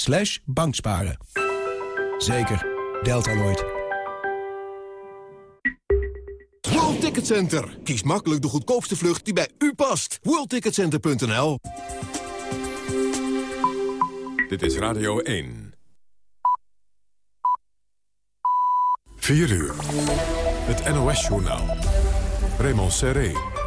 slash banksparen. Zeker, Deltaloid. World Ticket Center. Kies makkelijk de goedkoopste vlucht die bij u past. WorldTicketCenter.nl Dit is Radio 1. 4 uur. Het NOS-journaal. Raymond Serré.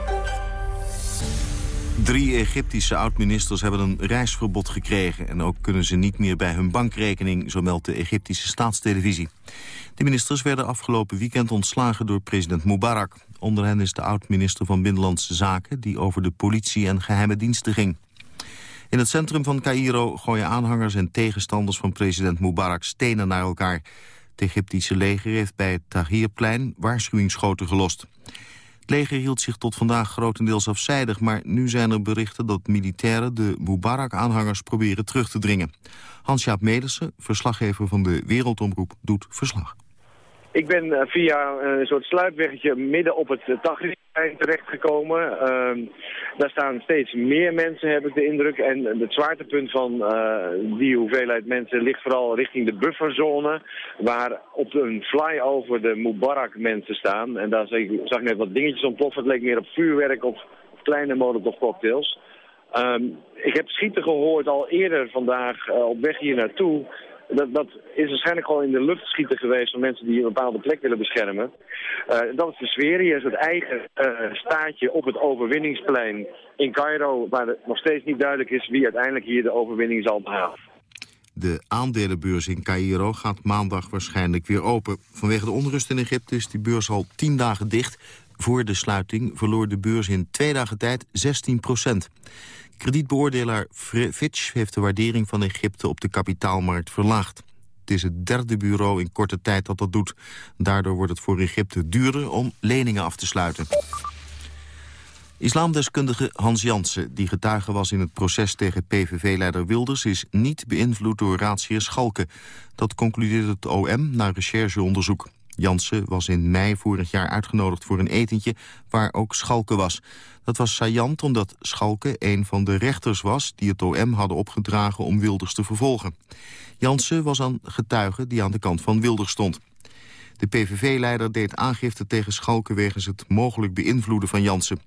Drie Egyptische oud-ministers hebben een reisverbod gekregen... en ook kunnen ze niet meer bij hun bankrekening, zo meldt de Egyptische staatstelevisie. De ministers werden afgelopen weekend ontslagen door president Mubarak. Onder hen is de oud-minister van Binnenlandse Zaken... die over de politie en geheime diensten ging. In het centrum van Cairo gooien aanhangers en tegenstanders van president Mubarak stenen naar elkaar. Het Egyptische leger heeft bij het Tahrirplein waarschuwingsschoten gelost. Het leger hield zich tot vandaag grotendeels afzijdig... maar nu zijn er berichten dat militairen de Mubarak-aanhangers proberen terug te dringen. Hans-Jaap Medersen, verslaggever van de Wereldomroep, doet verslag. Ik ben eh, via een soort sluitweggetje midden op het Tahrirplein terechtgekomen. Uh, daar staan steeds meer mensen, heb ik de indruk. En het zwaartepunt van die hoeveelheid mensen ligt vooral richting de bufferzone... waar op een flyover de Mubarak mensen staan. En daar zag ik, zag net wat dingetjes ontploffen. Het leek meer op vuurwerk of, kleine molotov cocktails. Um, ik heb schieten gehoord al eerder vandaag op weg hier naartoe dat, dat is waarschijnlijk gewoon in de lucht schieten geweest van mensen die een bepaalde plek willen beschermen. Uh, dat is de sfeer. Hier is het eigen uh, staatje op het overwinningsplein in Cairo, waar het nog steeds niet duidelijk is wie uiteindelijk hier de overwinning zal behalen. De aandelenbeurs in Cairo gaat maandag waarschijnlijk weer open. Vanwege de onrust in Egypte is die beurs al tien dagen dicht. Voor de sluiting verloor de beurs in twee dagen tijd 16 procent. Kredietbeoordelaar Fitch heeft de waardering van Egypte op de kapitaalmarkt verlaagd. Het is het derde bureau in korte tijd dat dat doet. Daardoor wordt het voor Egypte duurder om leningen af te sluiten. Islamdeskundige Hans Jansen, die getuige was in het proces tegen PVV-leider Wilders... is niet beïnvloed door raadsheer Schalke. Dat concludeert het OM na rechercheonderzoek. Jansen was in mei vorig jaar uitgenodigd voor een etentje waar ook Schalke was. Dat was saillant omdat Schalke een van de rechters was... die het OM hadden opgedragen om Wilders te vervolgen. Jansen was een getuige die aan de kant van Wilders stond. De PVV-leider deed aangifte tegen Schalke wegens het mogelijk beïnvloeden van Jansen.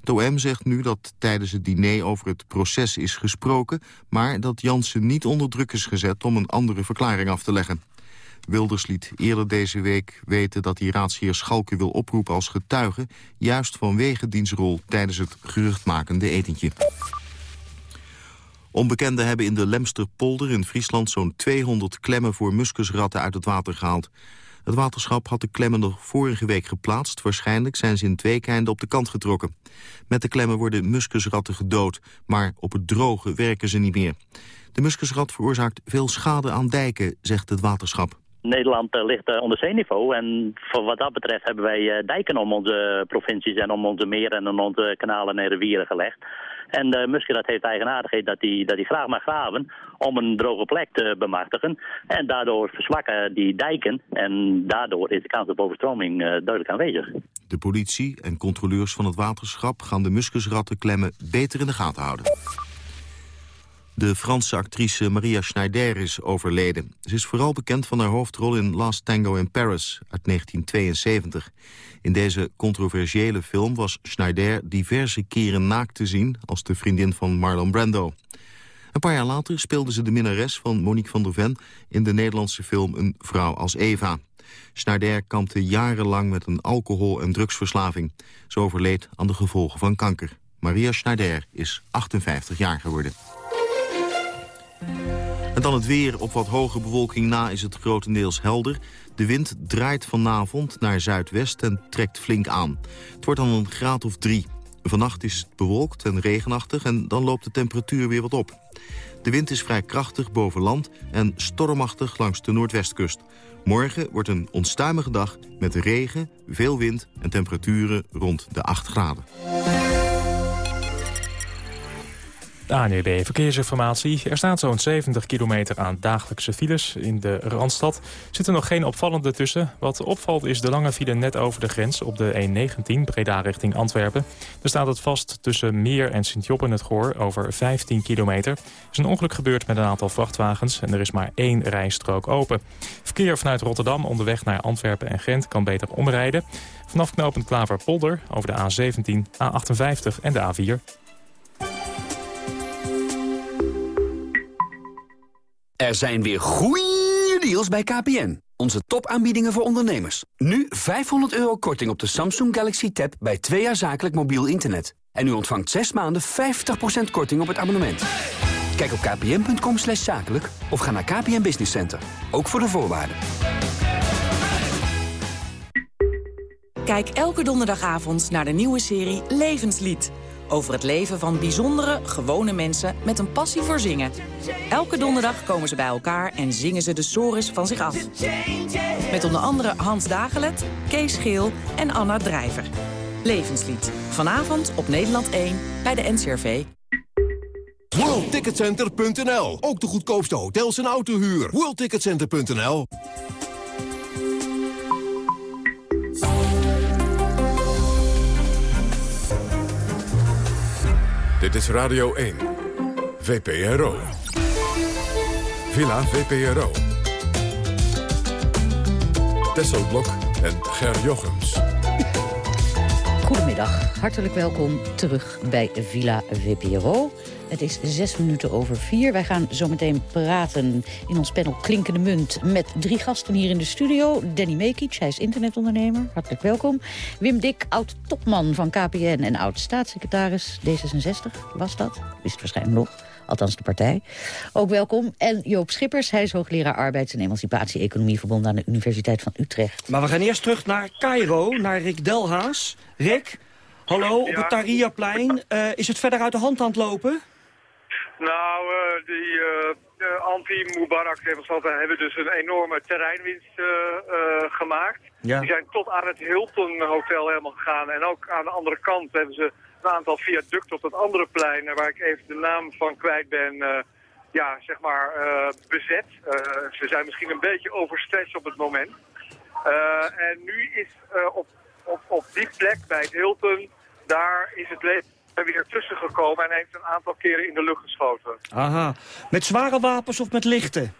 Het OM zegt nu dat tijdens het diner over het proces is gesproken... maar dat Jansen niet onder druk is gezet om een andere verklaring af te leggen. Wilders liet eerder deze week weten dat hij raadsheer Schalke wil oproepen als getuige... juist vanwege diens rol tijdens het geruchtmakende etentje. Onbekenden hebben in de Lemsterpolder in Friesland zo'n 200 klemmen voor muskusratten uit het water gehaald. Het waterschap had de klemmen nog vorige week geplaatst. Waarschijnlijk zijn ze in twee keinden op de kant getrokken. Met de klemmen worden muskusratten gedood, maar op het droge werken ze niet meer. De muskusrat veroorzaakt veel schade aan dijken, zegt het waterschap. Nederland uh, ligt uh, onder zeeniveau. En voor wat dat betreft hebben wij uh, dijken om onze provincies en om onze meren en onze kanalen en rivieren gelegd. En de muskrat heeft de eigenaardigheid dat hij dat graag mag graven om een droge plek te bemachtigen. En daardoor verzwakken die dijken en daardoor is de kans op overstroming duidelijk aanwezig. De politie en controleurs van het waterschap gaan de muskusrattenklemmen beter in de gaten houden. De Franse actrice Maria Schneider is overleden. Ze is vooral bekend van haar hoofdrol in Last Tango in Paris uit 1972. In deze controversiële film was Schneider diverse keren naakt te zien... als de vriendin van Marlon Brando. Een paar jaar later speelde ze de minnares van Monique van der Ven... in de Nederlandse film Een vrouw als Eva. Schneider kampte jarenlang met een alcohol- en drugsverslaving. Ze overleed aan de gevolgen van kanker. Maria Schneider is 58 jaar geworden. En dan het weer. Op wat hoge bewolking na is het grotendeels helder. De wind draait vanavond naar zuidwest en trekt flink aan. Het wordt dan een graad of drie. Vannacht is het bewolkt en regenachtig en dan loopt de temperatuur weer wat op. De wind is vrij krachtig boven land en stormachtig langs de noordwestkust. Morgen wordt een onstuimige dag met regen, veel wind en temperaturen rond de 8 graden. ANEB Verkeersinformatie. Er staat zo'n 70 kilometer aan dagelijkse files in de Randstad. Zit er nog geen opvallende tussen. Wat opvalt is de lange file net over de grens op de E19 Breda richting Antwerpen. Daar staat het vast tussen Meer en Sint-Job in het Goor over 15 kilometer. Er is een ongeluk gebeurd met een aantal vrachtwagens en er is maar één rijstrook open. Verkeer vanuit Rotterdam onderweg naar Antwerpen en Gent kan beter omrijden. Vanaf knooppunt Klaverpolder over de A17, A58 en de A4. Er zijn weer goeie deals bij KPN. Onze topaanbiedingen voor ondernemers. Nu 500 euro korting op de Samsung Galaxy Tab bij twee jaar zakelijk mobiel internet. En u ontvangt 6 maanden 50% korting op het abonnement. Kijk op kpn.com slash zakelijk of ga naar KPN Business Center. Ook voor de voorwaarden. Kijk elke donderdagavond naar de nieuwe serie Levenslied. Over het leven van bijzondere, gewone mensen met een passie voor zingen. Elke donderdag komen ze bij elkaar en zingen ze de sores van zich af. Met onder andere Hans Dagelet, Kees Geel en Anna Drijver. Levenslied. Vanavond op Nederland 1 bij de NCRV. WorldTicketCenter.nl. Ook de goedkoopste hotels en autohuur. WorldTicketCenter.nl. Dit is Radio 1. VPRO. Villa VPRO. Tesselblok en Ger Jochems. Goedemiddag, hartelijk welkom terug bij Villa VPRO. Het is zes minuten over vier. Wij gaan zometeen praten in ons panel Klinkende Munt... met drie gasten hier in de studio. Danny Mekic, hij is internetondernemer. Hartelijk welkom. Wim Dik, oud-topman van KPN en oud-staatssecretaris. D66 was dat, is het waarschijnlijk nog. Althans de partij. Ook welkom. En Joop Schippers, hij is hoogleraar arbeids- en emancipatie-economie... verbonden aan de Universiteit van Utrecht. Maar we gaan eerst terug naar Cairo, naar Rick Delhaas. Rick, hallo, op het Tahrirplein. Uh, is het verder uit de hand aan het lopen? Nou, uh, die uh, anti-Mubarak-demonstranten hebben dus een enorme terreinwinst uh, gemaakt. Ja. Die zijn tot aan het Hilton Hotel helemaal gegaan. En ook aan de andere kant hebben ze een aantal viaducten op dat andere plein... waar ik even de naam van kwijt ben, ja, zeg maar, bezet. ze zijn misschien een beetje overstressed op het moment. en nu is op, op, op die plek bij het Hilton, daar is het leven weer tussen gekomen en heeft een aantal keren in de lucht geschoten. Aha. Met zware wapens of met lichte?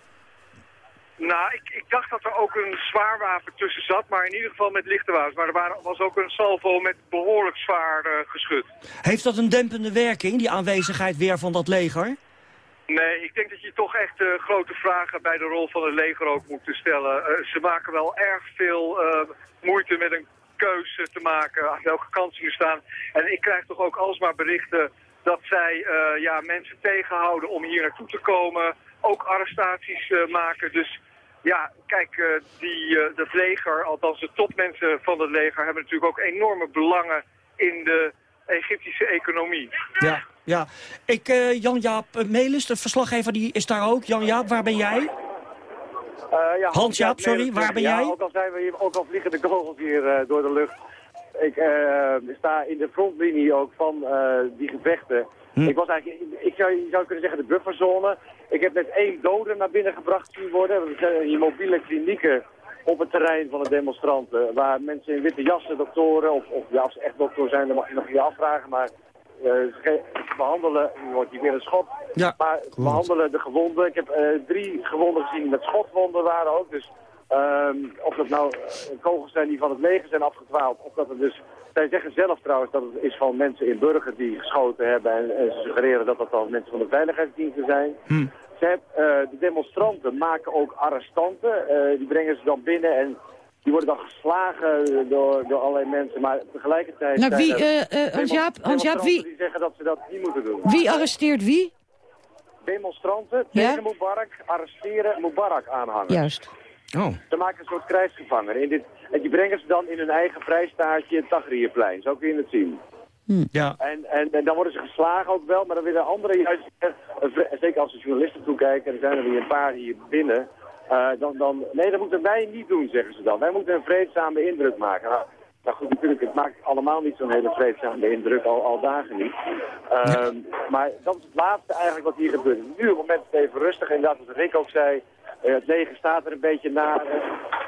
Nou, ik, ik dacht dat er ook een zwaar wapen tussen zat, maar in ieder geval met lichte wapens. Maar er waren, was ook een salvo met behoorlijk zwaar uh, geschut. Heeft dat een dempende werking, die aanwezigheid weer van dat leger? Nee, ik denk dat je toch echt uh, grote vragen bij de rol van het leger ook moet stellen. Uh, ze maken wel erg veel moeite met een keuze te maken aan welke kant ze nu staan. En ik krijg toch ook alsmaar berichten dat zij uh, ja, mensen tegenhouden om hier naartoe te komen. Ook arrestaties uh, maken. Dus ja, kijk, uh, die, dat leger, althans de topmensen van het leger... hebben natuurlijk ook enorme belangen in de Egyptische economie. Ja, ja. Ik, Jan-Jaap Melis, de verslaggever, die is daar ook. Jan-Jaap, waar ben jij? Uh, ja, Hans Jaap, sorry, waar ben jij? Ook al, zijn we hier, ook al vliegen de kogels hier uh, door de lucht. Ik uh, sta in de frontlinie ook van die gevechten. Hm. Ik was eigenlijk, ik zou, je zou kunnen zeggen, de bufferzone. Ik heb net één dode naar binnen gebracht zien worden. Dat zijn hier mobiele klinieken op het terrein van de demonstranten. Waar mensen in witte jassen, doktoren, of, of ja, als ze echt dokter zijn, dan mag je nog niet afvragen. Maar behandelen, nu wordt hier weer een schot, ja, maar ze behandelen de gewonden. Ik heb uh, drie gewonden gezien met schotwonden waren ook. Dus um, of dat nou uh, kogels zijn die van het leger zijn afgetwaald, of dat het dus... Zij zeggen zelf trouwens dat het is van mensen in burger die geschoten hebben en, en ze suggereren dat dat dan mensen van de veiligheidsdiensten zijn. Hm. Ze heb, de demonstranten maken ook arrestanten, die brengen ze dan binnen en die worden dan geslagen door, door allerlei mensen, maar tegelijkertijd... Nou, wie, uh, uh, Hans-Jaap, Hans wie... die zeggen dat ze dat niet moeten doen. Wie arresteert wie? Demonstranten ja? tegen Mubarak arresteren Mubarak-aanhangers. Juist. Oh. Ze maken een soort krijgsgevangen. In dit, en die brengen ze dan in hun eigen vrijstaatje Tahrirplein. Zo kun je het zien. Hm. Ja. En, en, en, dan worden ze geslagen ook wel, maar dan willen anderen juist... Zeker als de journalisten toekijken, er zijn er weer een paar hier binnen... Uh, dan, dan, nee, dat moeten wij niet doen, zeggen ze dan. Wij moeten een vreedzame indruk maken. Nou, Nou goed, natuurlijk, het maakt allemaal niet zo'n hele vreedzame indruk, al, al dagen niet. Ehm, maar dat is het laatste eigenlijk wat hier gebeurt. Nu op het moment het even rustig. Inderdaad, wat Rick ook zei, het leger staat er een beetje na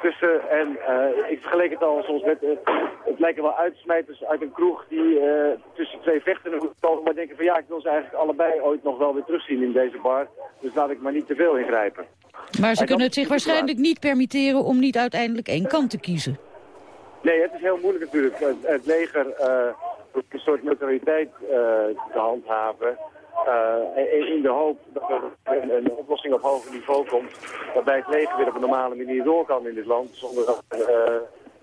tussen. En uh, ik vergeleek het al soms met, het lijken wel uitsmijters uit een kroeg die tussen twee vechten komen. Maar denken van ja, ik wil ze eigenlijk allebei ooit nog wel weer terugzien in deze bar. Dus laat ik maar niet te veel ingrijpen. Maar ze kunnen het zich waarschijnlijk niet permitteren om niet uiteindelijk één kant te kiezen. Nee, het is heel moeilijk natuurlijk. Het, het leger uh, een soort neutraliteit uh, te handhaven. Uh, in de hoop dat er een, oplossing op hoger niveau komt. Waarbij het leger weer op een normale manier door kan in dit land. Zonder dat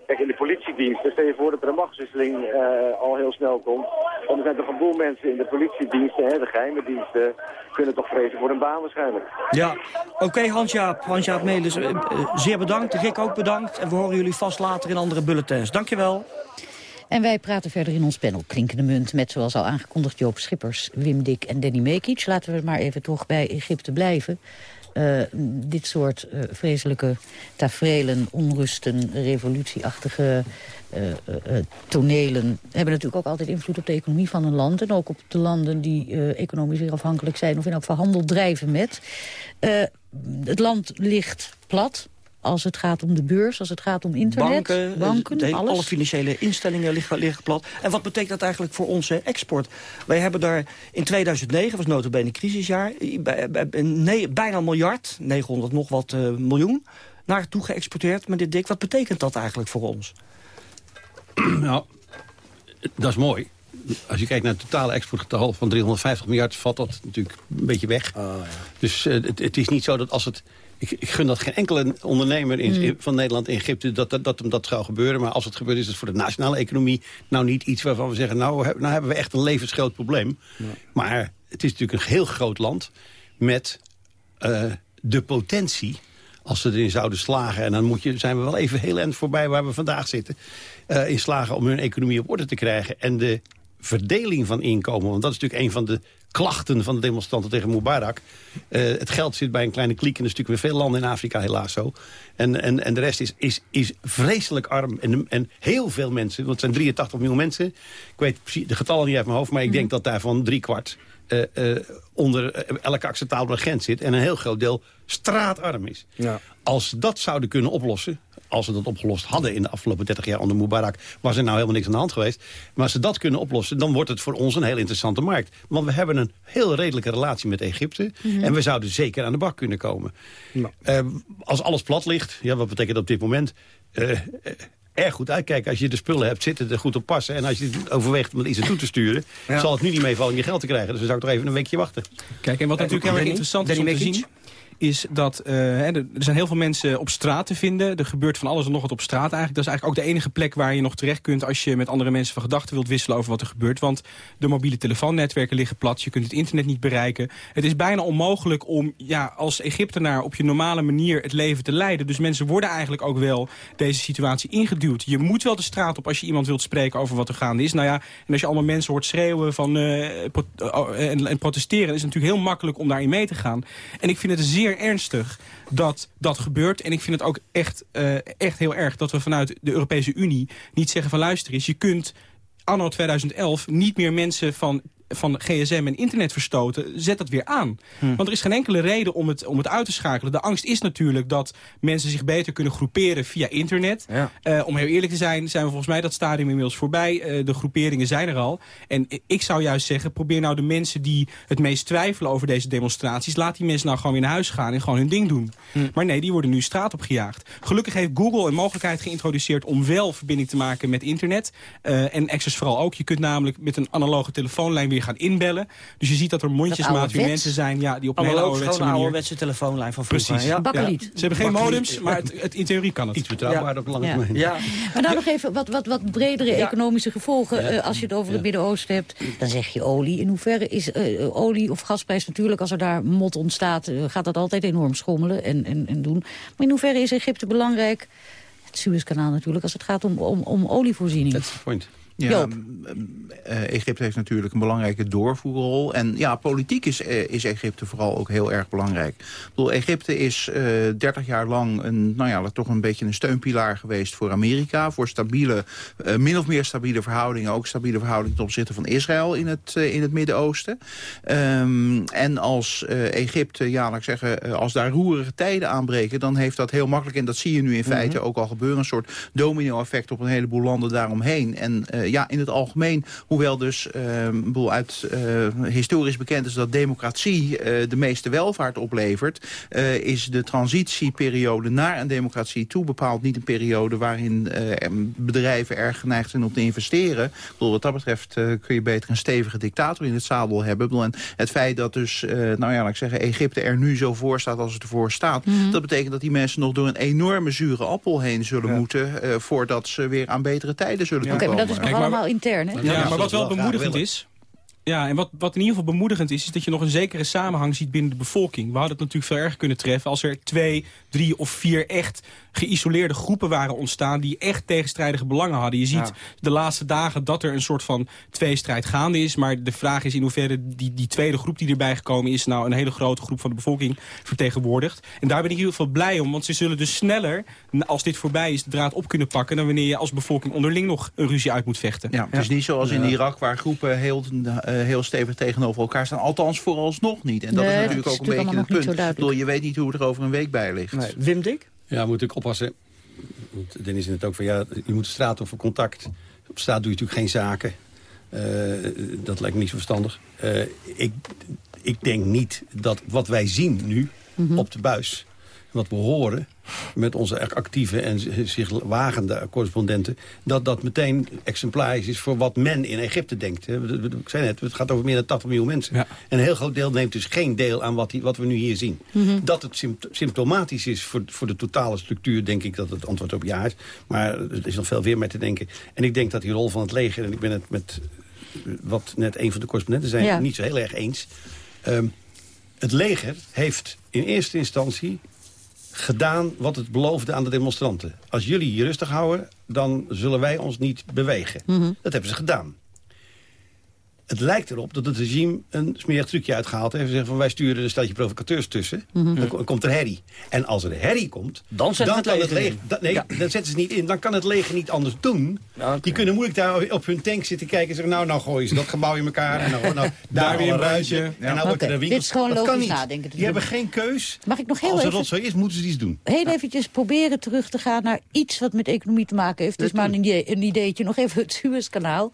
Kijk, in de politiedienst, stel je voor dat er een machtswisseling al heel snel komt. Want er zijn toch een boel mensen in de politiediensten, hè, de geheime diensten, kunnen toch vrezen voor een baan waarschijnlijk. Ja, oké Hans-Jaap, Hans-Jaap Melis, zeer bedankt. Rick ook bedankt. En we horen jullie vast later in andere bulletins. Dankjewel. En wij praten verder in ons panel Klinkende Munt... met, zoals al aangekondigd, Joop Schippers, Wim Dik en Danny Mekic. Laten we maar even toch bij Egypte blijven. Uh, dit soort uh, vreselijke tafereelen, onrusten, revolutieachtige uh, tonelen... hebben natuurlijk ook altijd invloed op de economie van een land... en ook op de landen die economisch weer afhankelijk zijn... of in elk geval handel drijven met. het land ligt plat, als het gaat om de beurs, als het gaat om internet, banken, banken de, alles. alle financiële instellingen liggen, liggen plat. En wat betekent dat eigenlijk voor onze export? Wij hebben daar in 2009, was notabene een crisisjaar, nee, bijna een miljard, 900 nog wat uh, miljoen, naartoe geëxporteerd. Maar dit dik, wat betekent dat eigenlijk voor ons? Nou, dat is mooi. Als je kijkt naar het totale exportgetal van 350 miljard... valt dat natuurlijk een beetje weg. Oh, ja. Dus uh, het, het, is niet zo dat als het ik, ik, gun dat geen enkele ondernemer in, mm. van Nederland en Egypte dat, dat, dat, dat zou gebeuren. Maar als het gebeurt is het voor de nationale economie nou niet iets waarvan we zeggen... nou, nou hebben we echt een levensgroot probleem. Ja. Maar het is natuurlijk een heel groot land met uh, de potentie als ze erin zouden slagen. En dan moet je, zijn we wel even heel eind voorbij waar we vandaag zitten. Uh, in slagen om hun economie op orde te krijgen. En de verdeling van inkomen. Want dat is natuurlijk een van de klachten van de demonstranten tegen Mubarak. Uh, het geld zit bij een kleine kliek en dat is natuurlijk weer veel landen in Afrika helaas zo. En, en, en de rest is, is, is vreselijk arm. En, en heel veel mensen, want het zijn 83 miljoen mensen. Ik weet de getallen niet uit mijn hoofd, maar ik denk dat daarvan drie kwart... Uh, uh, onder elke acceptabele grens zit... en een heel groot deel straatarm is. Ja. Als dat zouden kunnen oplossen als ze dat opgelost hadden in de afgelopen 30 jaar onder Mubarak... was er nou helemaal niks aan de hand geweest. Maar als ze dat kunnen oplossen, dan wordt het voor ons een heel interessante markt. Want we hebben een heel redelijke relatie met Egypte. Mm -hmm. En we zouden zeker aan de bak kunnen komen. Nou. Uh, als alles plat ligt, ja, wat betekent dat op dit moment... Uh, erg goed uitkijken. Als je de spullen hebt, zitten er goed op passen. En als je overweegt om er iets naartoe te sturen... Ja. zal het nu niet meevallen om je geld te krijgen. Dus dan zou ik toch even een weekje wachten. Kijk, en wat natuurlijk heel erg interessant is om te zien is dat uh, er zijn heel veel mensen op straat te vinden. Er gebeurt van alles en nog wat op straat eigenlijk. Dat is eigenlijk ook de enige plek waar je nog terecht kunt... als je met andere mensen van gedachten wilt wisselen over wat er gebeurt. Want de mobiele telefoonnetwerken liggen plat. Je kunt het internet niet bereiken. Het is bijna onmogelijk om ja, als Egyptenaar op je normale manier het leven te leiden. Dus mensen worden eigenlijk ook wel deze situatie ingeduwd. Je moet wel de straat op als je iemand wilt spreken over wat er gaande is. Nou ja, en als je allemaal mensen hoort schreeuwen van, uh, pro en, en protesteren... is het natuurlijk heel makkelijk om daarin mee te gaan. En ik vind het zeer ernstig dat dat gebeurt. En ik vind het ook echt, uh, echt heel erg dat we vanuit de Europese Unie niet zeggen van luister eens, je kunt anno 2011 niet meer mensen van van gsm en internet verstoten, zet dat weer aan. Hm. Want er is geen enkele reden om het, om het uit te schakelen. De angst is natuurlijk dat mensen zich beter kunnen groeperen via internet. Ja. Uh, om heel eerlijk te zijn, zijn we volgens mij dat stadium inmiddels voorbij. Uh, de groeperingen zijn er al. En ik zou juist zeggen, probeer nou de mensen die het meest twijfelen over deze demonstraties... laat die mensen nou gewoon weer naar huis gaan en gewoon hun ding doen. Hm. Maar nee, die worden nu straat op gejaagd. Gelukkig heeft Google een mogelijkheid geïntroduceerd om wel verbinding te maken met internet. Uh, en Access vooral ook. Je kunt namelijk met een analoge telefoonlijn weer gaan inbellen. Dus je ziet dat er mondjesmaat weer mensen zijn ja, die op een hele ouderwetse manier... ouderwetse telefoonlijn van vroeger. Precies. Ja. Ze hebben geen modems, maar het, het, in theorie kan het. Iets betrouwbaarder op lange termijn. Ja. Maar dan nog even wat, wat, wat bredere economische gevolgen. Uh, als je het over het Midden-Oosten hebt, dan zeg je olie. In hoeverre is uh, olie of gasprijs natuurlijk, als er daar mot ontstaat... Uh, gaat dat altijd enorm schommelen en, en, en doen. Maar in hoeverre is Egypte belangrijk... Het Suezkanaal natuurlijk, als het gaat om, om, om olievoorziening. That's the point. Ja, uh, Egypte heeft natuurlijk een belangrijke doorvoerrol. En ja, politiek is, uh, is Egypte vooral ook heel erg belangrijk. Ik bedoel, Egypte is uh, 30 jaar lang een, nou ja, toch een beetje een steunpilaar geweest voor Amerika. Voor stabiele, min of meer stabiele verhoudingen. Ook stabiele verhoudingen ten opzichte van Israël in het, in het Midden-Oosten. Um, en als Egypte, ja, laat ik zeggen, als daar roerige tijden aanbreken... dan heeft dat heel makkelijk, en dat zie je nu in feite ook al gebeuren... een soort domino-effect op een heleboel landen daaromheen. En ja, in het algemeen, hoewel dus uh, uit uh, historisch bekend is dat democratie uh, de meeste welvaart oplevert, uh, is de transitieperiode naar een democratie toe bepaald niet een periode waarin bedrijven erg geneigd zijn om te investeren. Ik bedoel, wat dat betreft kun je beter een stevige dictator in het zadel hebben. Bedoel, en het feit dat dus, nou ja, laat ik zeggen, Egypte er nu zo voor staat als het ervoor staat, mm -hmm. dat betekent dat die mensen nog door een enorme zure appel heen zullen ja. moeten voordat ze weer aan betere tijden zullen ja. Oké, okay, maar dat is nog allemaal intern, hè? Ja, maar wat wel bemoedigend is... Ja, en wat, wat in ieder geval bemoedigend is... is dat je nog een zekere samenhang ziet binnen de bevolking. We hadden het natuurlijk veel erger kunnen treffen... als er twee, drie of vier echt geïsoleerde groepen waren ontstaan... die echt tegenstrijdige belangen hadden. Je ziet ja. de laatste dagen dat er een soort van tweestrijd gaande is. Maar de vraag is in hoeverre die, die tweede groep die erbij gekomen is... nou een hele grote groep van de bevolking vertegenwoordigt. En daar ben ik in ieder geval blij om. Want ze zullen dus sneller, als dit voorbij is, de draad op kunnen pakken... dan wanneer je als bevolking onderling nog een ruzie uit moet vechten. Ja, het is niet zoals in Irak waar groepen heel, uh, heel stevig tegenover elkaar staan. Althans vooralsnog niet. En dat nee, is natuurlijk ook een beetje het punt. Ik bedoel, je weet niet hoe het er over een week bij ligt. Nee. Wim Dik? Ja, moet ik oppassen. Dennis in het ook van ja, je moet de straat over contact. Op straat doe je natuurlijk geen zaken. Uh, dat lijkt me niet zo verstandig. Uh, ik, ik denk niet dat wat wij zien nu mm -hmm. op de buis wat we horen met onze actieve en zich wagende correspondenten... dat dat meteen exemplarisch is voor wat men in Egypte denkt. Ik zei net, het gaat over meer dan 80 miljoen mensen. Ja. En een heel groot deel neemt dus geen deel aan wat, die, wat we nu hier zien. Mm -hmm. Dat het symptomatisch is voor, voor de totale structuur... denk ik dat het antwoord op ja is. Maar er is nog veel weer mee te denken. En ik denk dat die rol van het leger... en ik ben het met wat net een van de correspondenten zei... Ja. niet zo heel erg eens... Um, het leger heeft in eerste instantie gedaan wat het beloofde aan de demonstranten. Als jullie je rustig houden, dan zullen wij ons niet bewegen. Mm -hmm. Dat hebben ze gedaan. Het lijkt erop dat het regime een smerig trucje uitgehaald heeft. Zeggen van wij sturen een steltje provocateurs tussen. Mm -hmm. Dan komt er herrie. En als er herrie komt, dan, dan het kan het leger... Nee, ja. dan zetten ze niet in. Dan kan het leger niet anders doen. Okay. Die kunnen moeilijk daar op hun tank zitten kijken en zeggen... nou, nou gooien ze dat gebouw in elkaar. En dan nou, daar weer een ruitje. Ja. En nou okay. er Dit is gewoon dat logisch nadenken. Die hebben geen keus. Mag ik nog heel als even... het zo is, moeten ze iets doen. Heel eventjes proberen terug te gaan naar iets wat met economie te maken heeft. Dus maar een, idee, een ideetje. Nog even het Suezkanaal.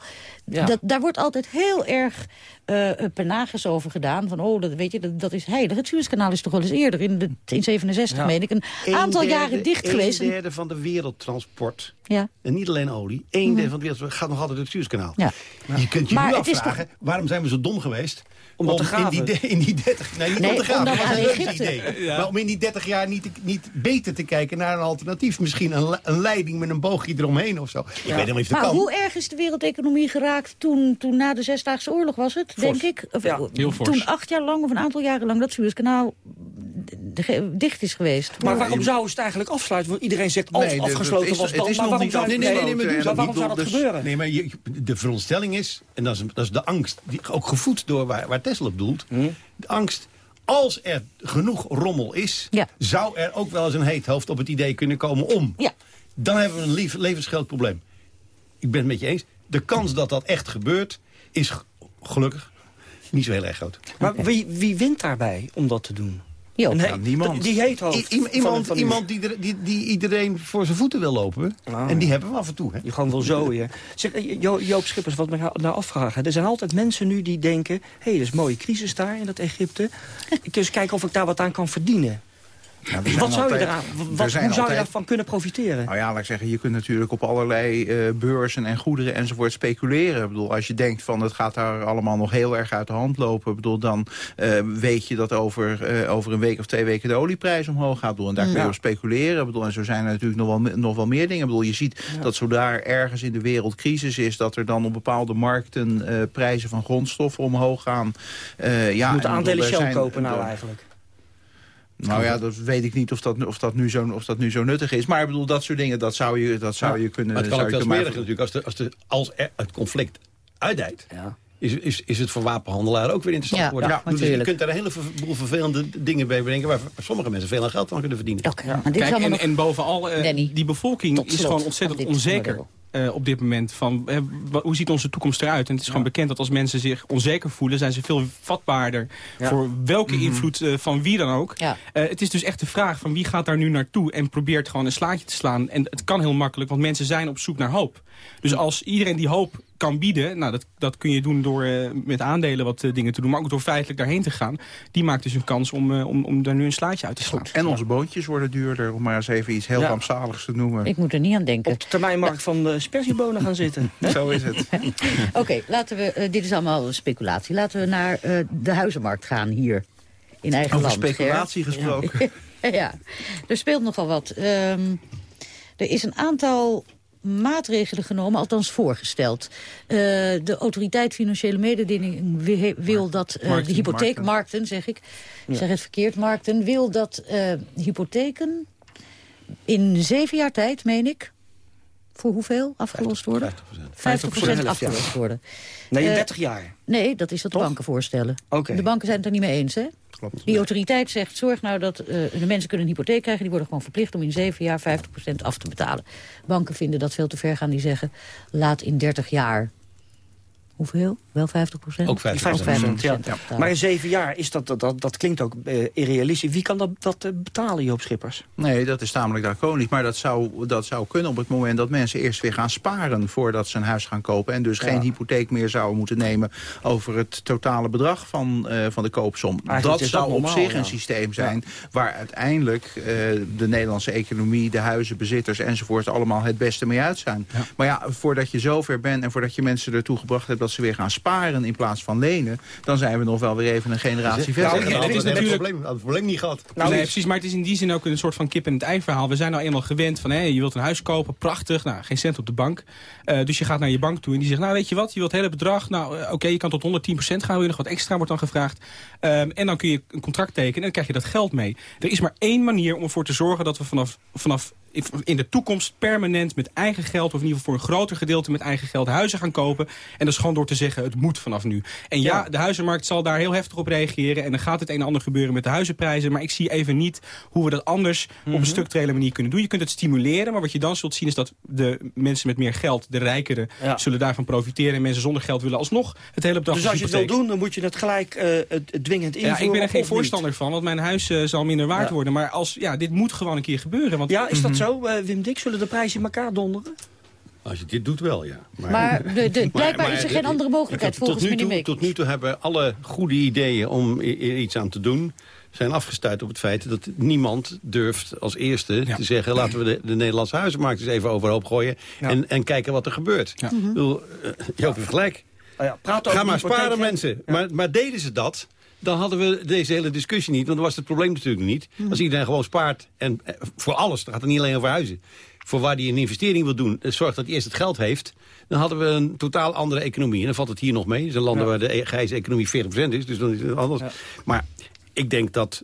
Daar wordt altijd heel erg uh, penages over gedaan. Van, oh, dat, weet je, dat, dat is heilig. Het Suezkanaal is toch wel eens eerder, in, de, in 67 ja. meen ik, een, een aantal derde, jaren dicht een geweest. Een derde van de wereldtransport, ja. en niet alleen olie, een derde mm. van de wereld gaat nog altijd door het Suezkanaal. Ja. Je kunt je maar nu afvragen, toch... waarom zijn we zo dom geweest om, om in, die in die 30 nee, niet nee, om te gaan. Dat was een leuk idee. Ja. Maar om in die 30 jaar niet, niet beter te kijken naar een alternatief. Misschien een, een leiding met een boogje eromheen of zo. Ik weet helemaal niet of maar kan. hoe erg is de wereldeconomie geraakt toen, toen na de Zesdaagse Oorlog was het, fors. denk ik? Of, ja, heel fors. Toen acht jaar lang of een aantal jaren lang dat Suezkanaal dicht is geweest. Maar waarom zouden ze het eigenlijk afsluiten? Want iedereen zegt als nee, afgesloten was dan. Maar waarom zou, nee, nee, nee, nee, maar waarom zou dat dus, gebeuren? Nee, maar je, de veronderstelling is, en dat is, dat is de angst... die ook gevoed door waar, waar Tesla op doelt... Hmm. de angst als er genoeg rommel is... Ja. zou er ook wel eens een heet hoofd op het idee kunnen komen om. Ja. Dan hebben we een levensgeldprobleem. Ik ben het met je eens. De kans dat dat echt gebeurt is gelukkig niet zo heel erg groot. Maar wie, wie wint daarbij om dat te doen? Jo, ja, niemand. Die heet. I, iemand van, iemand die, die, die, iedereen voor zijn voeten wil lopen. Ah, en die hebben we af en toe. Hè? Die gewoon wil zooien. Zeg, jo, Joop Schippers, wat me nou afvragen. Er zijn altijd mensen nu die denken... hé, hey, er is een mooie crisis daar in dat Egypte. Ik eens kijken of ik daar wat aan kan verdienen. Wat zou je eraan, wat, hoe zou je daarvan kunnen profiteren? Nou ja, laat ik zeggen, je kunt natuurlijk op allerlei uh, beurzen en goederen enzovoort speculeren. Ik bedoel, als je denkt van het gaat daar allemaal nog heel erg uit de hand lopen, bedoel, dan uh, weet je dat over, uh, over een week of twee weken de olieprijs omhoog gaat. Bedoel, en daar kun je op speculeren. Bedoel, en zo zijn er natuurlijk nog wel, nog wel meer dingen. Bedoel, je ziet ja. dat zodra ergens in de wereld crisis is, dat er dan op bepaalde markten prijzen van grondstoffen omhoog gaan. ja, je moet aandelen Shell kopen nou eigenlijk. Nou ja, dat weet ik niet of dat, of dat, nu, zo, of dat nu zo nuttig is. Maar ik bedoel, dat soort dingen, dat zou je, dat zou je kunnen... Maar het kan zou ook smeriger natuurlijk. Als, de, als, de, als er het conflict uitdijt... Is, is, is het voor wapenhandelaren ook weer interessant Ja, geworden. ja, dus je kunt daar een hele boel vervelende dingen bij bedenken... waar sommige mensen veel aan geld aan kunnen verdienen. Kijk, en, en bovenal, eh, die bevolking is gewoon ontzettend onzeker. model. Eh, op dit moment van hoe ziet onze toekomst eruit. En het is gewoon bekend dat als mensen zich onzeker voelen... zijn ze veel vatbaarder Ja. voor welke Mhm. invloed eh, van wie dan ook. Ja. Eh, het is dus echt de vraag van wie gaat daar nu naartoe... en probeert gewoon een slaatje te slaan. En het kan heel makkelijk, want mensen zijn op zoek naar hoop. Dus als iedereen die hoop kan bieden... nou, dat, dat kun je doen door eh, met aandelen wat eh, dingen te doen... maar ook door feitelijk daarheen te gaan. Die maakt dus een kans om, eh, om, om daar nu een slaatje uit te slaan. En onze boontjes worden duurder, om maar eens even iets heel Ja. rampzaligs te noemen. Ik moet er niet aan denken. Op de termijnmarkt van de spersiebonen gaan zitten. Zo is het. Oké, laten we. dit is allemaal speculatie. Laten we naar eh, de huizenmarkt gaan hier in eigen Over land. Ger. speculatie gesproken. Ja. ja, er speelt nogal wat. Ehm, er is een aantal maatregelen genomen, althans voorgesteld. Eh, de autoriteit financiële mededinging wi- wil dat eh, Markten, de hypotheekmarkten, zeg ik, ik zeg het verkeerd, markten, wil dat eh, hypotheken in zeven jaar tijd, meen ik, voor hoeveel afgelost worden? 50%, afgelost worden. Nee, in Eh, 30 jaar. Nee, dat is wat de banken voorstellen. Oké. De banken zijn het er niet mee eens, hè? Die autoriteit zegt, zorg nou dat eh, de mensen kunnen een hypotheek krijgen. Die worden gewoon verplicht om in zeven jaar 50% af te betalen. Banken vinden dat veel te ver gaan. Die zeggen, laat in 30 jaar... Hoeveel? Wel 50%? Ook 50%, ja. betalen. Maar in zeven jaar, is dat, dat, dat, dat klinkt ook eh, irrealistisch. Wie kan dat, dat eh, betalen, Joop Schippers? Nee, dat is tamelijk draconisch. Maar dat zou, dat zou kunnen op het moment dat mensen eerst weer gaan sparen... voordat ze een huis gaan kopen. En dus Ja. geen hypotheek meer zouden moeten nemen... over het totale bedrag van, eh, van de koopsom. Eigenlijk dat zou op zich ja. een systeem zijn... waar uiteindelijk eh, de Nederlandse economie, de huizenbezitters enzovoort... allemaal het beste mee uit zijn. Maar ja, voordat je zover bent en voordat je mensen ertoe gebracht hebt... dat ze weer gaan sparen in plaats van lenen... dan zijn we nog wel weer even een generatie verder. Nou, het is natuurlijk- probleem, het probleem niet gehad. Nou, nee, precies, maar het is in die zin ook een soort van kip en het ei verhaal. We zijn nou eenmaal gewend van, hé, je wilt een huis kopen, prachtig, nou, geen cent op de bank. Eh, dus je gaat naar je bank toe en die zegt, nou, weet je wat, je wilt het hele bedrag, nou, eh, oké, je kan tot 110% gaan, wil je nog wat extra, wordt dan gevraagd. Ehm, en dan kun je een contract tekenen en dan krijg je dat geld mee. Er is maar één manier om ervoor te zorgen dat we vanaf, vanaf in de toekomst permanent met eigen geld... of in ieder geval voor een groter gedeelte met eigen geld huizen gaan kopen. En dat is gewoon door te zeggen, het moet vanaf nu. En ja, Ja. de huizenmarkt zal daar heel heftig op reageren... en dan gaat het een en ander gebeuren met de huizenprijzen. Maar ik zie even niet hoe we dat anders op een structurele manier kunnen doen. Je kunt het stimuleren, maar wat je dan zult zien... is dat de mensen met meer geld, de rijkeren, Ja. zullen daarvan profiteren... en mensen zonder geld willen alsnog het hele bedrag Dus als je het wil doen, dan moet je het gelijk eh, dwingend invoeren. Ja, ik ben er geen niet? voorstander van, want mijn huis eh, zal minder waard Ja. worden. Maar als, ja, dit moet gewoon een keer gebeuren. Want, Ja, is Mhm. dat zo, eh, Wim Dik? Zullen de prijzen in elkaar donderen? Als je dit doet wel, ja. Maar de- de- blijkbaar is er geen andere mogelijkheid, tot volgens nu meneer toe, Meekers. Tot nu toe hebben alle goede ideeën om er iets aan te doen zijn afgestuurd op het feit dat niemand durft als eerste te zeggen... laten we de, de Nederlandse huizenmarkt eens even overhoop gooien... En, en kijken wat er gebeurt. Ik bedoel, eh, Joop heeft gelijk. Oh ja, praat over Ga maar sparen, mensen. Maar, maar deden ze dat, dan hadden we deze hele discussie niet. Want dan was het probleem natuurlijk niet. Als iedereen gewoon spaart, en eh, voor alles, dan gaat het niet alleen over huizen. Voor waar hij een investering wil doen, eh, zorgt dat hij eerst het geld heeft... dan hadden we een totaal andere economie. En dan valt het hier nog mee. Er zijn landen Ja. waar de e- grijze economie 40% is, dus dan is het anders. Maar ik denk dat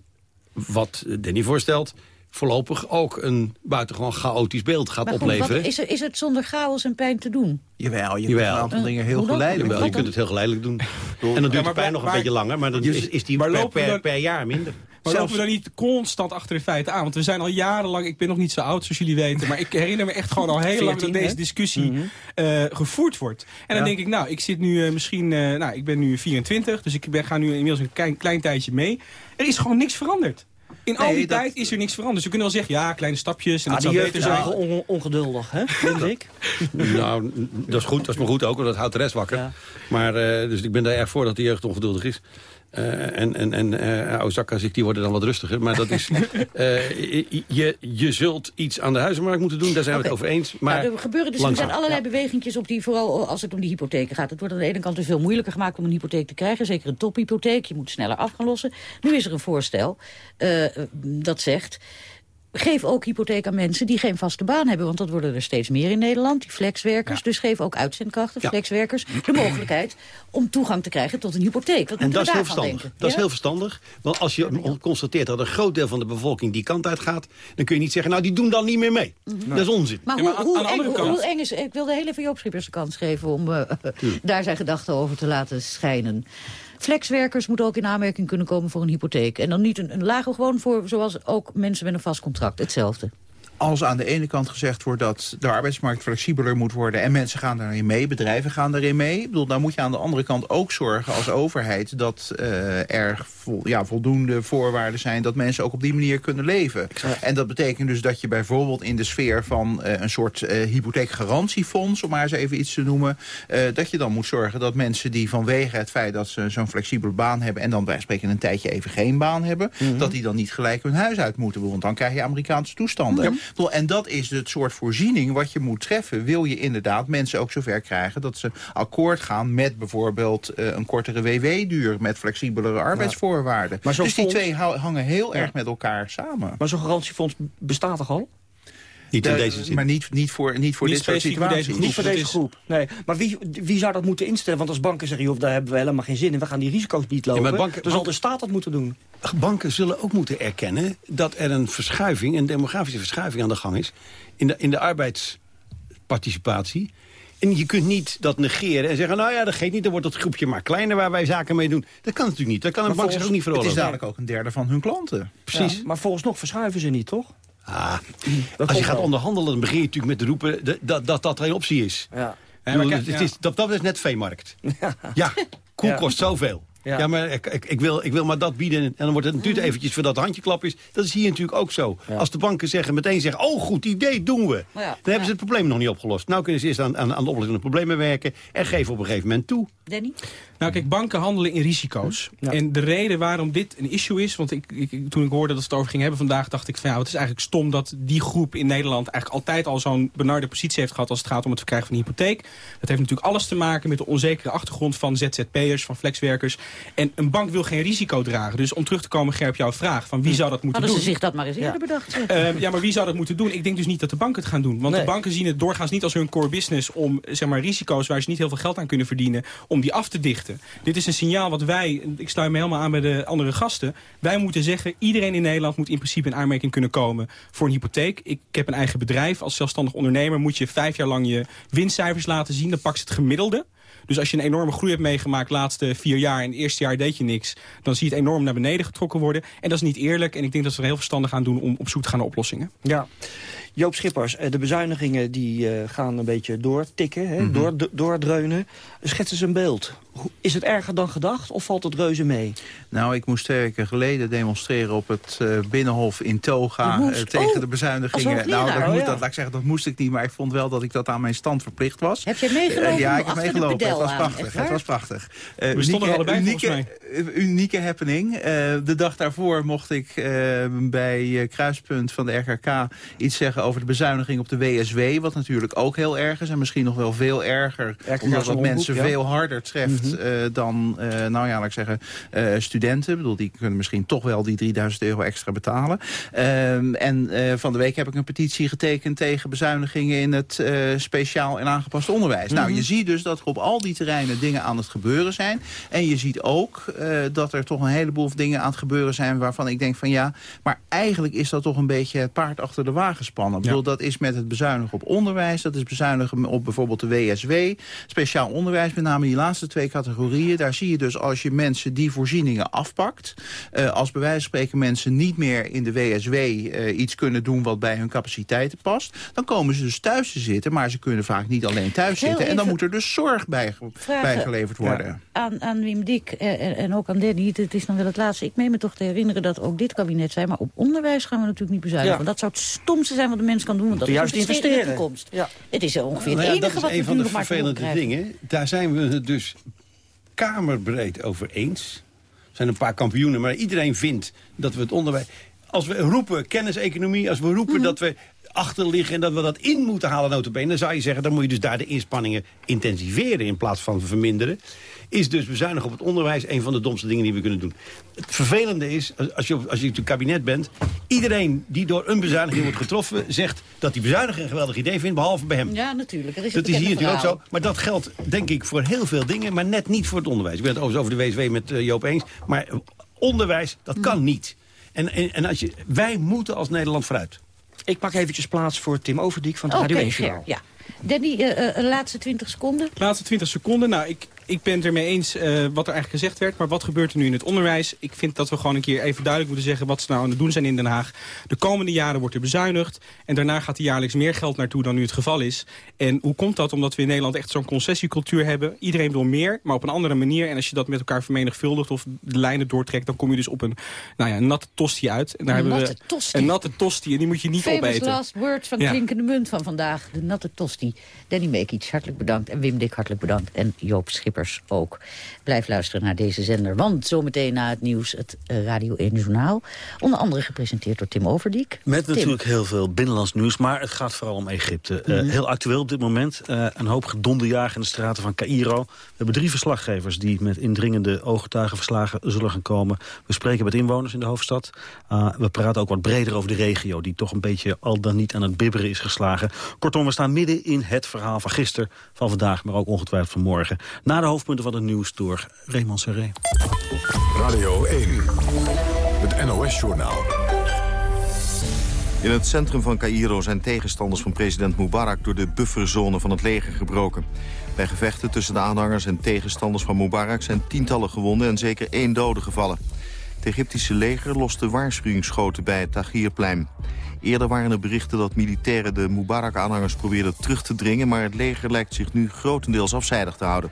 wat Danny voorstelt... voorlopig ook een buitengewoon chaotisch beeld gaat Maar goed, opleveren. wat, is, er, is het zonder chaos en pijn te doen? Jawel, je Jawel. kunt een aantal dingen heel hoe dan? geleidelijk je kunt het heel geleidelijk doen. En dan duurt Ja, de maar pijn nog een beetje langer, maar dan is, is die maar per, per, dan- per jaar minder. Maar Zelfs- lopen we dan niet constant achter de feiten aan? Want we zijn al jarenlang, ik ben nog niet zo oud zoals jullie weten... maar ik herinner me echt gewoon al heel lang dat 14, deze discussie eh, gevoerd wordt. En dan denk ik, nou, ik zit nu eh, misschien... eh, nou, ik ben nu 24, dus ik ben, ga nu inmiddels een klein, klein tijdje mee. Er is gewoon niks veranderd. In al die dat- tijd is er niks veranderd. Dus we kunnen wel zeggen, ja, kleine stapjes en Ah, dat die zou jeugd beter is on- ongeduldig, hè, Wim Dik? Nou, dat is goed, dat is maar goed ook, want dat houdt de rest wakker. Ja. Maar, eh, dus ik ben daar erg voor dat de jeugd ongeduldig is. Eh, en en, en eh Osaka zegt, die worden dan wat rustiger. Maar dat is, eh, je, je zult iets aan de huizenmarkt moeten doen, daar zijn we het over eens. Maar Nou, er gebeuren dus er zijn allerlei bewegingjes op die, vooral als het om die hypotheken gaat. Het wordt aan de ene kant dus veel moeilijker gemaakt om een hypotheek te krijgen. Zeker een tophypotheek, je moet sneller af gaan lossen. Nu is er een voorstel dat zegt... geef ook hypotheek aan mensen die geen vaste baan hebben. Want dat worden er steeds meer in Nederland, die flexwerkers. Dus geef ook uitzendkrachten, flexwerkers, de mogelijkheid om toegang te krijgen tot een hypotheek. Wat en dat is heel verstandig. Dat is heel verstandig. Want als je constateert dat een groot deel van de bevolking die kant uit gaat... dan kun je niet zeggen, nou die doen dan niet meer mee. Mhm. Dat is onzin. Maar, hoe, hoe, eng, hoe, eng, is... Ik wilde heel even Joop Schippers de kans geven om uh, daar zijn gedachten over te laten schijnen. Flexwerkers moeten ook in aanmerking kunnen komen voor een hypotheek. En dan niet een, een lage, gewoon voor, zoals ook mensen met een vast contract. Hetzelfde als aan de ene kant gezegd wordt dat de arbeidsmarkt flexibeler moet worden... en mensen gaan daarin mee, bedrijven gaan daarin mee... Ik bedoel, dan moet je aan de andere kant ook zorgen als overheid... dat uh, er vol, ja, voldoende voorwaarden zijn dat mensen ook op die manier kunnen leven. En dat betekent dus dat je bijvoorbeeld in de sfeer van uh, een soort uh, hypotheekgarantiefonds... om maar eens even iets te noemen... dat je dan moet zorgen dat mensen die vanwege het feit dat ze zo'n flexibele baan hebben... en dan bij spreken een tijdje even geen baan hebben... Mm -hmm. dat die dan niet gelijk hun huis uit moeten. Want dan krijg je Amerikaanse toestanden. Ja. En dat is het soort voorziening wat je moet treffen. Wil je inderdaad mensen ook zover krijgen dat ze akkoord gaan met bijvoorbeeld uh, een kortere WW-duur, met flexibelere arbeidsvoorwaarden. Ja. dus die fonds... twee hangen heel erg met elkaar samen. Maar zo'n garantiefonds bestaat toch al? Niet in deze zin. Maar niet, niet voor, niet voor niet dit soort situaties. Voor niet voor deze groep. Nee. Maar wie, wie zou dat moeten instellen? Want als banken zeggen, joh, daar hebben we helemaal geen zin in. We gaan die risico's niet lopen. Ja, banken, dan zal de staat dat moeten doen. Banken zullen ook moeten erkennen dat er een verschuiving, een demografische verschuiving aan de gang is. In de, in de arbeidsparticipatie. En je kunt niet dat negeren en zeggen... nou ja, dat geeft niet, dan wordt dat groepje maar kleiner waar wij zaken mee doen. Dat kan natuurlijk niet. Dat kan een bank zich ook niet veroorloven. Het is dadelijk ook een derde van hun klanten. Precies. Ja, maar volgens nog verschuiven ze niet, toch? Ah, als je gaat onderhandelen, dan begin je natuurlijk met te roepen dat dat, dat, dat geen optie is. Ja. Het is, dat, dat is net veemarkt. Ja, ja koel kost zoveel. Ja, ja maar ik, ik, ik, wil, ik wil maar dat bieden. En dan wordt het natuurlijk eventjes voor dat handjeklap is. Dat is hier natuurlijk ook zo. Ja. Als de banken zeggen, meteen zeggen, oh goed idee, doen we. Ja, dan hebben ze het probleem nog niet opgelost. Nou kunnen ze eerst aan, aan, aan de oplossing van de problemen werken. En geven op een gegeven moment toe. Danny? Nou kijk, banken handelen in risico's. En de reden waarom dit een issue is... want ik, ik, toen ik hoorde dat ze het over ging hebben vandaag... dacht ik van ja, het is eigenlijk stom dat die groep in Nederland... eigenlijk altijd al zo'n benarde positie heeft gehad... als het gaat om het verkrijgen van een hypotheek. Dat heeft natuurlijk alles te maken met de onzekere achtergrond van ZZP'ers, van flexwerkers. En een bank wil geen risico dragen. Dus om terug te komen, Gerp, jouw vraag... van wie zou dat moeten Hadden doen? ze zich dat maar eens eerder ja. bedacht. Uh, ja, maar wie zou dat moeten doen? Ik denk dus niet dat de banken het gaan doen. Want nee. de banken zien het doorgaans niet als hun core business... om zeg maar, risico's waar ze niet heel veel geld aan kunnen verdienen... om die af te dichten. Dit is een signaal wat wij, ik sluit me helemaal aan bij de andere gasten... wij moeten zeggen, iedereen in Nederland moet in principe in aanmerking kunnen komen voor een hypotheek. Ik heb een eigen bedrijf. Als zelfstandig ondernemer moet je vijf jaar lang je winstcijfers laten zien. Dan pakt het gemiddelde. Dus als je een enorme groei hebt meegemaakt de laatste vier jaar... en het eerste jaar deed je niks, dan zie je het enorm naar beneden getrokken worden. En dat is niet eerlijk. En ik denk dat we er heel verstandig aan doen om op zoek te gaan naar oplossingen. Ja. Joop Schippers, de bezuinigingen die gaan een beetje doortikken, hè, mm -hmm. door, doordreunen. Schets eens een beeld. Is het erger dan gedacht of valt het reuze mee? Nou, ik moest twee weken geleden demonstreren op het uh, Binnenhof in Toga uh, tegen oh, de bezuinigingen. Nou, dat, oh, moest, ja. dat, laat ik zeggen, dat moest ik niet, maar ik vond wel dat ik dat aan mijn stand verplicht was. Heb je meegelopen? Uh, ja, ik heb meegelopen. Het was prachtig. Het was prachtig. We unieke, stonden allebei unieke, unieke happening. de dag daarvoor mocht ik bij Kruispunt van de RKK iets zeggen over de bezuiniging op de WSW, wat natuurlijk ook heel erg is en misschien nog wel veel erger, Erg omdat dat mensen ja. veel harder treft mm -hmm. uh, dan, uh, nou ja, laat ik zeggen, uh, studenten. Ik bedoel, die kunnen misschien toch wel die 3000 euro extra betalen. Ehm, en van de week heb ik een petitie getekend tegen bezuinigingen in het speciaal en aangepast onderwijs. Mm -hmm. Nou, je ziet dus dat er op al die terreinen dingen aan het gebeuren zijn. En je ziet ook dat er toch een heleboel dingen aan het gebeuren zijn waarvan ik denk van ja, maar eigenlijk is dat toch een beetje het paard achter de wagen spannen. Ik bedoel, dat is met het bezuinigen op onderwijs, dat is bezuinigen op bijvoorbeeld de WSW, speciaal onderwijs, met name die laatste twee categorieën. Daar zie je dus als je mensen die voorzieningen afpakt, uh, als bij wijze van spreken mensen niet meer in de WSW uh, iets kunnen doen wat bij hun capaciteiten past, dan komen ze dus thuis te zitten, maar ze kunnen vaak niet alleen thuis Heel zitten. En dan moet er dus zorg bij, bijgeleverd worden. Ja. Aan, aan Wim Dik en, en ook aan Danny, het is dan wel het laatste. Ik meen me toch te herinneren dat ook dit kabinet zei, maar op onderwijs gaan we natuurlijk niet bezuinigen. Ja. Want dat zou het stomste zijn de mens kan doen, want dat Juist is investeren in de toekomst. Ja. Het is ongeveer Nou het ja, enige dat wat is we een van nu de nog maar te vervelende dingen. Daar zijn we het dus kamerbreed over eens. Er zijn een paar kampioenen, maar iedereen vindt dat we het onderwijs... Als we roepen kenniseconomie, als we roepen Mhm. dat we achter liggen... en dat we dat in moeten halen, notabene. Dan zou je zeggen, dan moet je dus daar de inspanningen intensiveren... in plaats van verminderen. Is dus bezuinigen op het onderwijs een van de domste dingen die we kunnen doen. Het vervelende is, als je, als je het kabinet bent... iedereen die door een bezuiniging wordt getroffen... zegt dat die bezuiniging een geweldig idee vindt, behalve bij hem. Ja, natuurlijk. Er is dat is hier natuurlijk ook zo. Maar dat geldt, denk ik, voor heel veel dingen... maar net niet voor het onderwijs. Ik ben het overigens over de WSW met uh, Joop eens. Maar onderwijs, dat kan niet. En, en, en als je, wij moeten als Nederland vooruit. Ik pak eventjes plaats voor Tim Overdiek van het Radio 1 Ja. Danny, uh, uh, laatste 20 seconden. Laatste 20 seconden. Nou, ik, ik ben het ermee eens uh, wat er eigenlijk gezegd werd. Maar wat gebeurt er nu in het onderwijs? Ik vind dat we gewoon een keer even duidelijk moeten zeggen... wat ze nou aan het doen zijn in Den Haag. De komende jaren wordt er bezuinigd. En daarna gaat er jaarlijks meer geld naartoe dan nu het geval is. En hoe komt dat? Omdat we in Nederland echt zo'n concessiecultuur hebben. Iedereen wil meer, maar op een andere manier. En als je dat met elkaar vermenigvuldigt of de lijnen doortrekt... dan kom je dus op een, nou ja, een natte tosti uit. En daar een hebben natte we, tosti. Een natte tosti. En die moet je niet Famous opeten. last word van Ja. Klinkende Munt van vandaag. De natte tosti. Danny Mekic, hartelijk bedankt. En Wim Dik, hartelijk bedankt. En Joop Ook. Blijf luisteren naar deze zender. Want zometeen na het nieuws het eh, Radio 1 Journaal. Onder andere gepresenteerd door Tim Overdiek. Met Tim. natuurlijk heel veel binnenlands nieuws, maar het gaat vooral om Egypte. Eh, Mhm. heel actueel op dit moment. Eh, een hoop gedonderjagen in de straten van Cairo. We hebben drie verslaggevers die met indringende ooggetuigenverslagen zullen gaan komen. We spreken met inwoners in de hoofdstad. Uh, we praten ook wat breder over de regio, die toch een beetje al dan niet aan het bibberen is geslagen. Kortom, we staan midden in het verhaal van gisteren, van vandaag, maar ook ongetwijfeld van morgen. Na de hoofdpunten van het nieuws door Raymond Serré. Radio 1, het NOS-journaal. In het centrum van Cairo zijn tegenstanders van president Mubarak... door de bufferzone van het leger gebroken. Bij gevechten tussen de aanhangers en tegenstanders van Mubarak... zijn tientallen gewonden en zeker één dode gevallen. Het Egyptische leger loste waarschuwingsschoten bij het Tahrirplein. Eerder waren er berichten dat militairen de Mubarak-aanhangers probeerden terug te dringen... maar het leger lijkt zich nu grotendeels afzijdig te houden.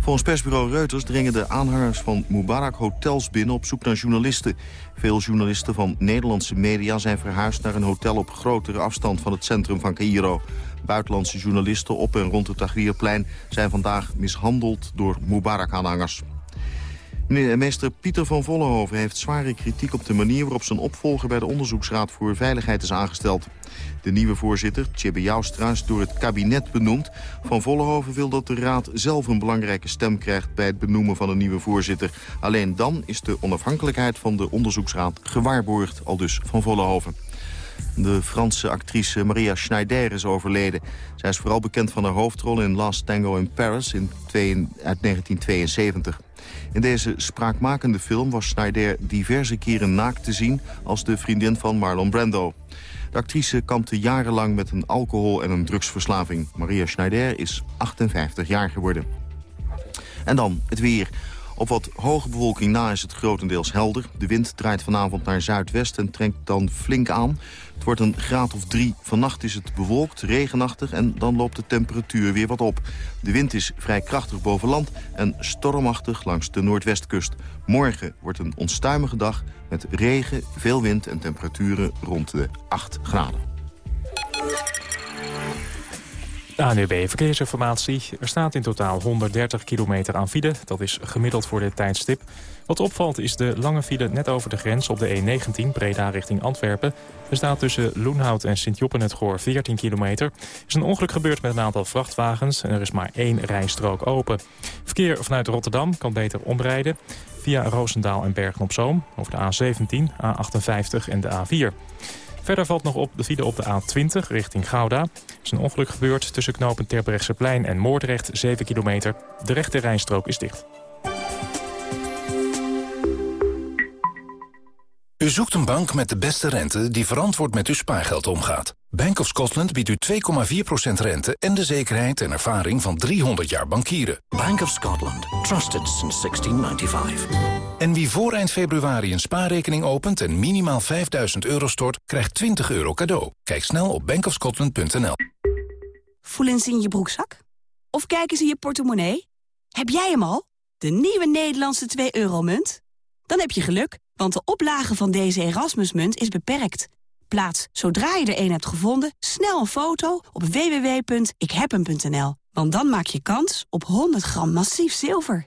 Volgens persbureau Reuters dringen de aanhangers van Mubarak hotels binnen op zoek naar journalisten. Veel journalisten van Nederlandse media zijn verhuisd naar een hotel op grotere afstand van het centrum van Cairo. Buitenlandse journalisten op en rond het Tahrirplein zijn vandaag mishandeld door Mubarak-aanhangers. Meester Pieter van Vollenhoven heeft zware kritiek op de manier waarop zijn opvolger bij de Onderzoeksraad voor Veiligheid is aangesteld. De nieuwe voorzitter, Tjibbe Joustra, is door het kabinet benoemd. Van Vollenhoven wil dat de raad zelf een belangrijke stem krijgt bij het benoemen van een nieuwe voorzitter. Alleen dan is de onafhankelijkheid van de onderzoeksraad gewaarborgd, al dus Van Vollenhoven. De Franse actrice Maria Schneider is overleden. Zij is vooral bekend van haar hoofdrol in Last Tango in Paris in uit 1972. In deze spraakmakende film was Schneider diverse keren naakt te zien... als de vriendin van Marlon Brando. De actrice kampte jarenlang met een alcohol- en een drugsverslaving. Maria Schneider is 58 jaar geworden. En dan het weer. Op wat hoge bewolking na is het grotendeels helder. De wind draait vanavond naar zuidwest en trekt dan flink aan. Het wordt een graad of drie. Vannacht is het bewolkt, regenachtig en dan loopt de temperatuur weer wat op. De wind is vrij krachtig boven land en stormachtig langs de noordwestkust. Morgen wordt een onstuimige dag met regen, veel wind en temperaturen rond de 8 graden. ANUB Verkeersinformatie. Er staat in totaal 130 kilometer aan file. Dat is gemiddeld voor dit tijdstip. Wat opvalt is de lange file net over de grens op de E19 Breda richting Antwerpen. Er staat tussen Loenhout en Sint-Joppen het Goor 14 kilometer. Er is een ongeluk gebeurd met een aantal vrachtwagens en er is maar één rijstrook open. Verkeer vanuit Rotterdam kan beter omrijden via Roosendaal en Bergen-op-Zoom over de A17, A58 en de A4. Verder valt nog op de file op de A20 richting Gouda. Er is een ongeluk gebeurd tussen knopen Terbrechtseplein en Moordrecht, 7 kilometer. De rechte rijstrook is dicht. U zoekt een bank met de beste rente die verantwoord met uw spaargeld omgaat. Bank of Scotland biedt u 2,4% rente en de zekerheid en ervaring van 300 jaar bankieren. Bank of Scotland. Trusted since 1695. En wie voor eind februari een spaarrekening opent en minimaal 5000 euro stort, krijgt 20 euro cadeau. Kijk snel op bankofscotland.nl. Voelen ze in je broekzak? Of kijken ze in je portemonnee? Heb jij hem al? De nieuwe Nederlandse 2-euro-munt? Dan heb je geluk, want de oplage van deze Erasmusmunt is beperkt. Plaats, zodra je er een hebt gevonden, snel een foto op www.ikhebhem.nl. Want dan maak je kans op 100 gram massief zilver.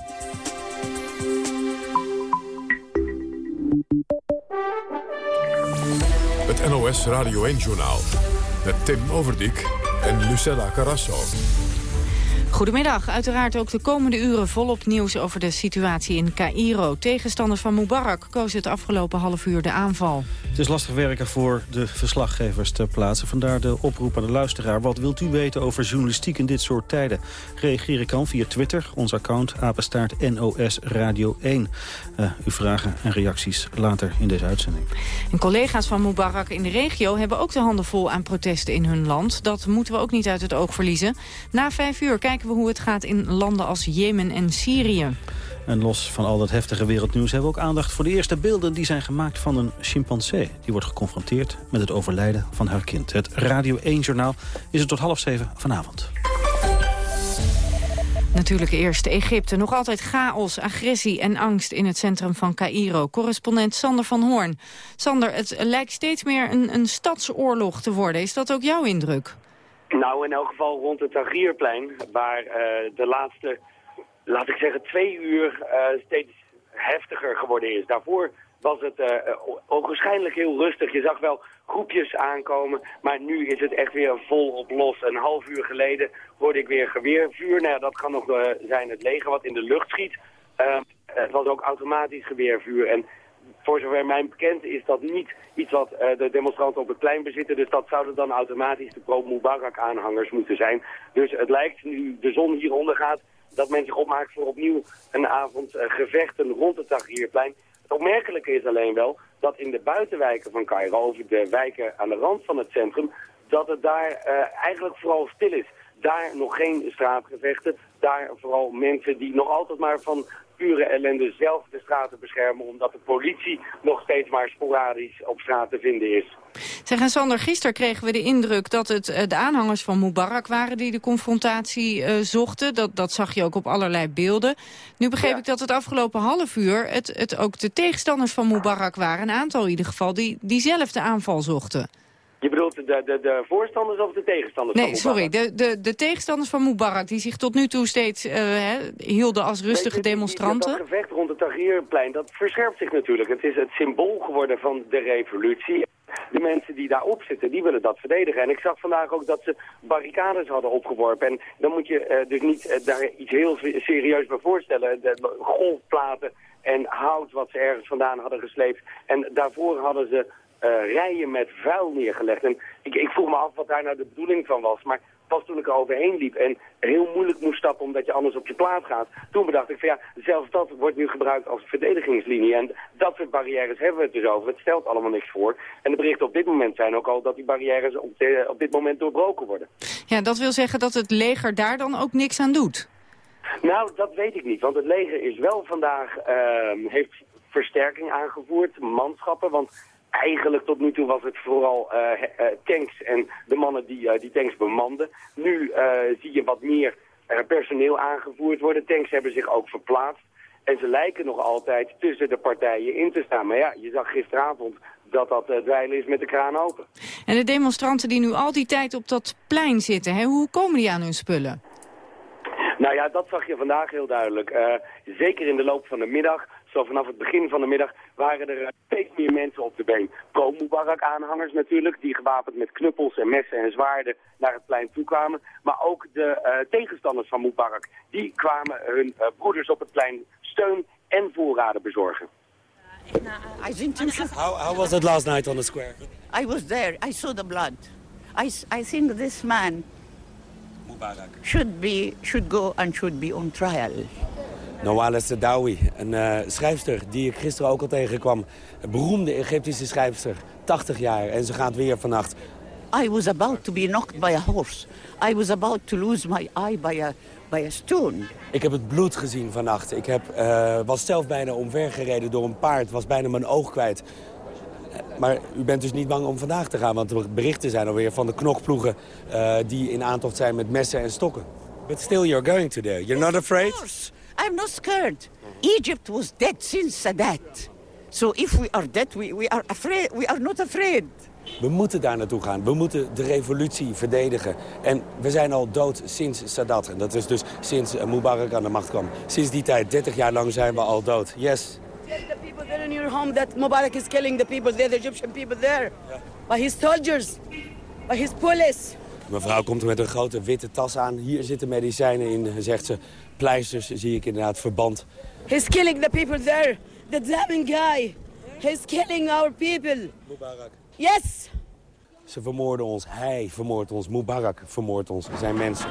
NOS Radio 1-journaal met Tim Overdijk en Lucella Carrasso. Goedemiddag. Uiteraard ook de komende uren volop nieuws over de situatie in Cairo. Tegenstanders van Mubarak kozen het afgelopen half uur de aanval. Het is lastig werken voor de verslaggevers ter plaatse. Vandaar de oproep aan de luisteraar. Wat wilt u weten over journalistiek in dit soort tijden? Reageren kan via Twitter, ons account apenstaart NOS Radio 1. Uh, uw vragen en reacties later in deze uitzending. En collega's van Mubarak in de regio hebben ook de handen vol aan protesten in hun land. Dat moeten we ook niet uit het oog verliezen. Na vijf uur kijken we hoe het gaat in landen als Jemen en Syrië. En los van al dat heftige wereldnieuws hebben we ook aandacht voor de eerste beelden die zijn gemaakt van een chimpansee. Die wordt geconfronteerd met het overlijden van haar kind. Het Radio 1-journaal is het tot half zeven vanavond. Natuurlijk eerst Egypte. Nog altijd chaos, agressie en angst in het centrum van Cairo. Correspondent Sander van Hoorn. Sander, het lijkt steeds meer een, een stadsoorlog te worden. Is dat ook jouw indruk? Nou, in elk geval rond het Tahrirplein, waar uh, de laatste, laat ik zeggen, twee uur uh, steeds heftiger geworden is. Daarvoor was het uh, heel rustig. Je zag wel groepjes aankomen, maar nu is het echt weer vol op los. Een half uur geleden hoorde ik weer geweervuur. Nou, dat kan nog zijn het leger wat in de lucht schiet. het was ook automatisch geweervuur. En voor zover mij bekend is dat niet iets wat uh, de demonstranten op het plein bezitten. Dus dat zouden dan automatisch de pro-Mubarak-aanhangers moeten zijn. Dus het lijkt, nu de zon hier ondergaat, dat men zich opmaakt voor opnieuw een avond uh, gevechten rond het Tahrirplein. Het opmerkelijke is alleen wel dat in de buitenwijken van Cairo, over de wijken aan de rand van het centrum, dat het daar uh, eigenlijk vooral stil is. Daar nog geen straatgevechten, daar vooral mensen die nog altijd maar van pure ellende zelf de straten beschermen... omdat de politie nog steeds maar sporadisch op straat te vinden is. Zeg, en Sander, gisteren kregen we de indruk dat het uh, de aanhangers van Mubarak waren... die de confrontatie uh, zochten. Dat, dat zag je ook op allerlei beelden. Nu begreep ja. ik dat het afgelopen half uur het, het ook de tegenstanders van Mubarak waren... een aantal in ieder geval, die, die zelf de aanval zochten. Je bedoelt de, de, de voorstanders of de tegenstanders nee, van Mubarak? Nee, sorry. De, de, de tegenstanders van Mubarak, die zich tot nu toe steeds uh, he, hielden als rustige nee, demonstranten. Dat gevecht rond het Tahrirplein, dat verscherpt zich natuurlijk. Het is het symbool geworden van de revolutie. De mensen die daarop zitten, die willen dat verdedigen. En ik zag vandaag ook dat ze barricades hadden opgeworpen. En dan moet je uh, dus niet uh, daar iets heel serieus bij voorstellen. De golfplaten en hout wat ze ergens vandaan hadden gesleept. En daarvoor hadden ze rijen met vuil neergelegd. En ik, ik vroeg me af wat daar nou de bedoeling van was. Maar pas toen ik er overheen liep en heel moeilijk moest stappen omdat je anders op je plaat gaat. Toen bedacht ik van ja, zelfs dat wordt nu gebruikt als verdedigingslinie. En dat soort barrières hebben we het dus over. Het stelt allemaal niks voor. En de berichten op dit moment zijn ook al dat die barrières op, de, op dit moment doorbroken worden. Ja, dat wil zeggen dat het leger daar dan ook niks aan doet? Nou, dat weet ik niet. Want het leger is wel vandaag, uh, heeft versterking aangevoerd, manschappen. Want eigenlijk tot nu toe was het vooral uh, uh, tanks en de mannen die uh, die tanks bemanden. Nu zie je wat meer personeel aangevoerd worden. Tanks hebben zich ook verplaatst. En ze lijken nog altijd tussen de partijen in te staan. Maar ja, je zag gisteravond dat dat dweilen is met de kraan open. En de demonstranten die nu al die tijd op dat plein zitten, hè, hoe komen die aan hun spullen? Nou ja, dat zag je vandaag heel duidelijk. zeker in de loop van de middag zo vanaf het begin van de middag waren er steeds meer mensen op de been. Pro-Mubarak-aanhangers natuurlijk, die gewapend met knuppels en messen en zwaarden naar het plein toe kwamen. Maar ook de uh, tegenstanders van Mubarak, die kwamen hun uh, broeders op het plein steun en voorraden bezorgen. I didn't how, how was it last night on the square? I was there. I saw the blood. I, I think this man Mubarak. should be should go and should be on trial. Nawala Sadawi, een uh, schrijfster die ik gisteren ook al tegenkwam. Een beroemde Egyptische schrijfster, 80 jaar. En ze gaat weer vannacht. I was about to be knocked by a horse. I was about to lose my eye by a, by a stone. Ik heb het bloed gezien vannacht. Ik heb, uh, was zelf bijna omvergereden door een paard. Was bijna mijn oog kwijt. Maar u bent dus niet bang om vandaag te gaan, want er berichten zijn alweer van de knokploegen uh, die in aantocht zijn met messen en stokken. But still you're going to there. You're not afraid? Of course. I'm not scared. Egypt was dead since Sadat. So if we are dead, we, we, are afraid, we are not afraid. We moeten daar naartoe gaan. We moeten de revolutie verdedigen. En we zijn al dood sinds Sadat. En dat is dus sinds Mubarak aan de macht kwam. Sinds die tijd, 30 jaar lang, zijn we al dood. Yes. Tell the people there in your home that Mubarak is killing the people there, the Egyptian people there. By his soldiers, by his police. Mevrouw komt er met een grote witte tas aan. Hier zitten medicijnen in, zegt ze. Pleisters zie ik inderdaad, verband. He's killing the people there. The damn guy. He's killing our people. Mubarak. Yes. Ze vermoorden ons. Hij vermoordt ons. Mubarak vermoordt ons. Zijn mensen.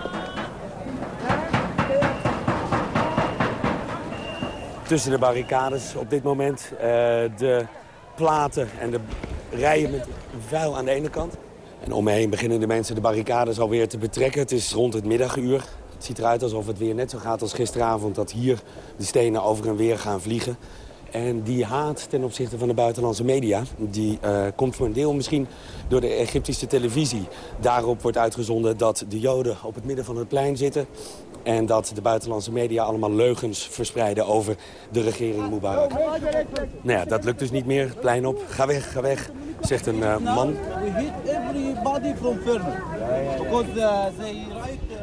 Tussen de barricades op dit moment. Uh, de platen en de rijen met vuil aan de ene kant. En om me heen beginnen de mensen de barricades alweer te betrekken. Het is rond het middaguur. Het ziet eruit alsof het weer net zo gaat als gisteravond... dat hier de stenen over en weer gaan vliegen. En die haat ten opzichte van de buitenlandse media... die uh, komt voor een deel misschien door de Egyptische televisie. Daarop wordt uitgezonden dat de Joden op het midden van het plein zitten... en dat de buitenlandse media allemaal leugens verspreiden over de regering Mubarak. Nou ja, dat lukt dus niet meer. Plein op. Ga weg, ga weg, zegt een uh, man.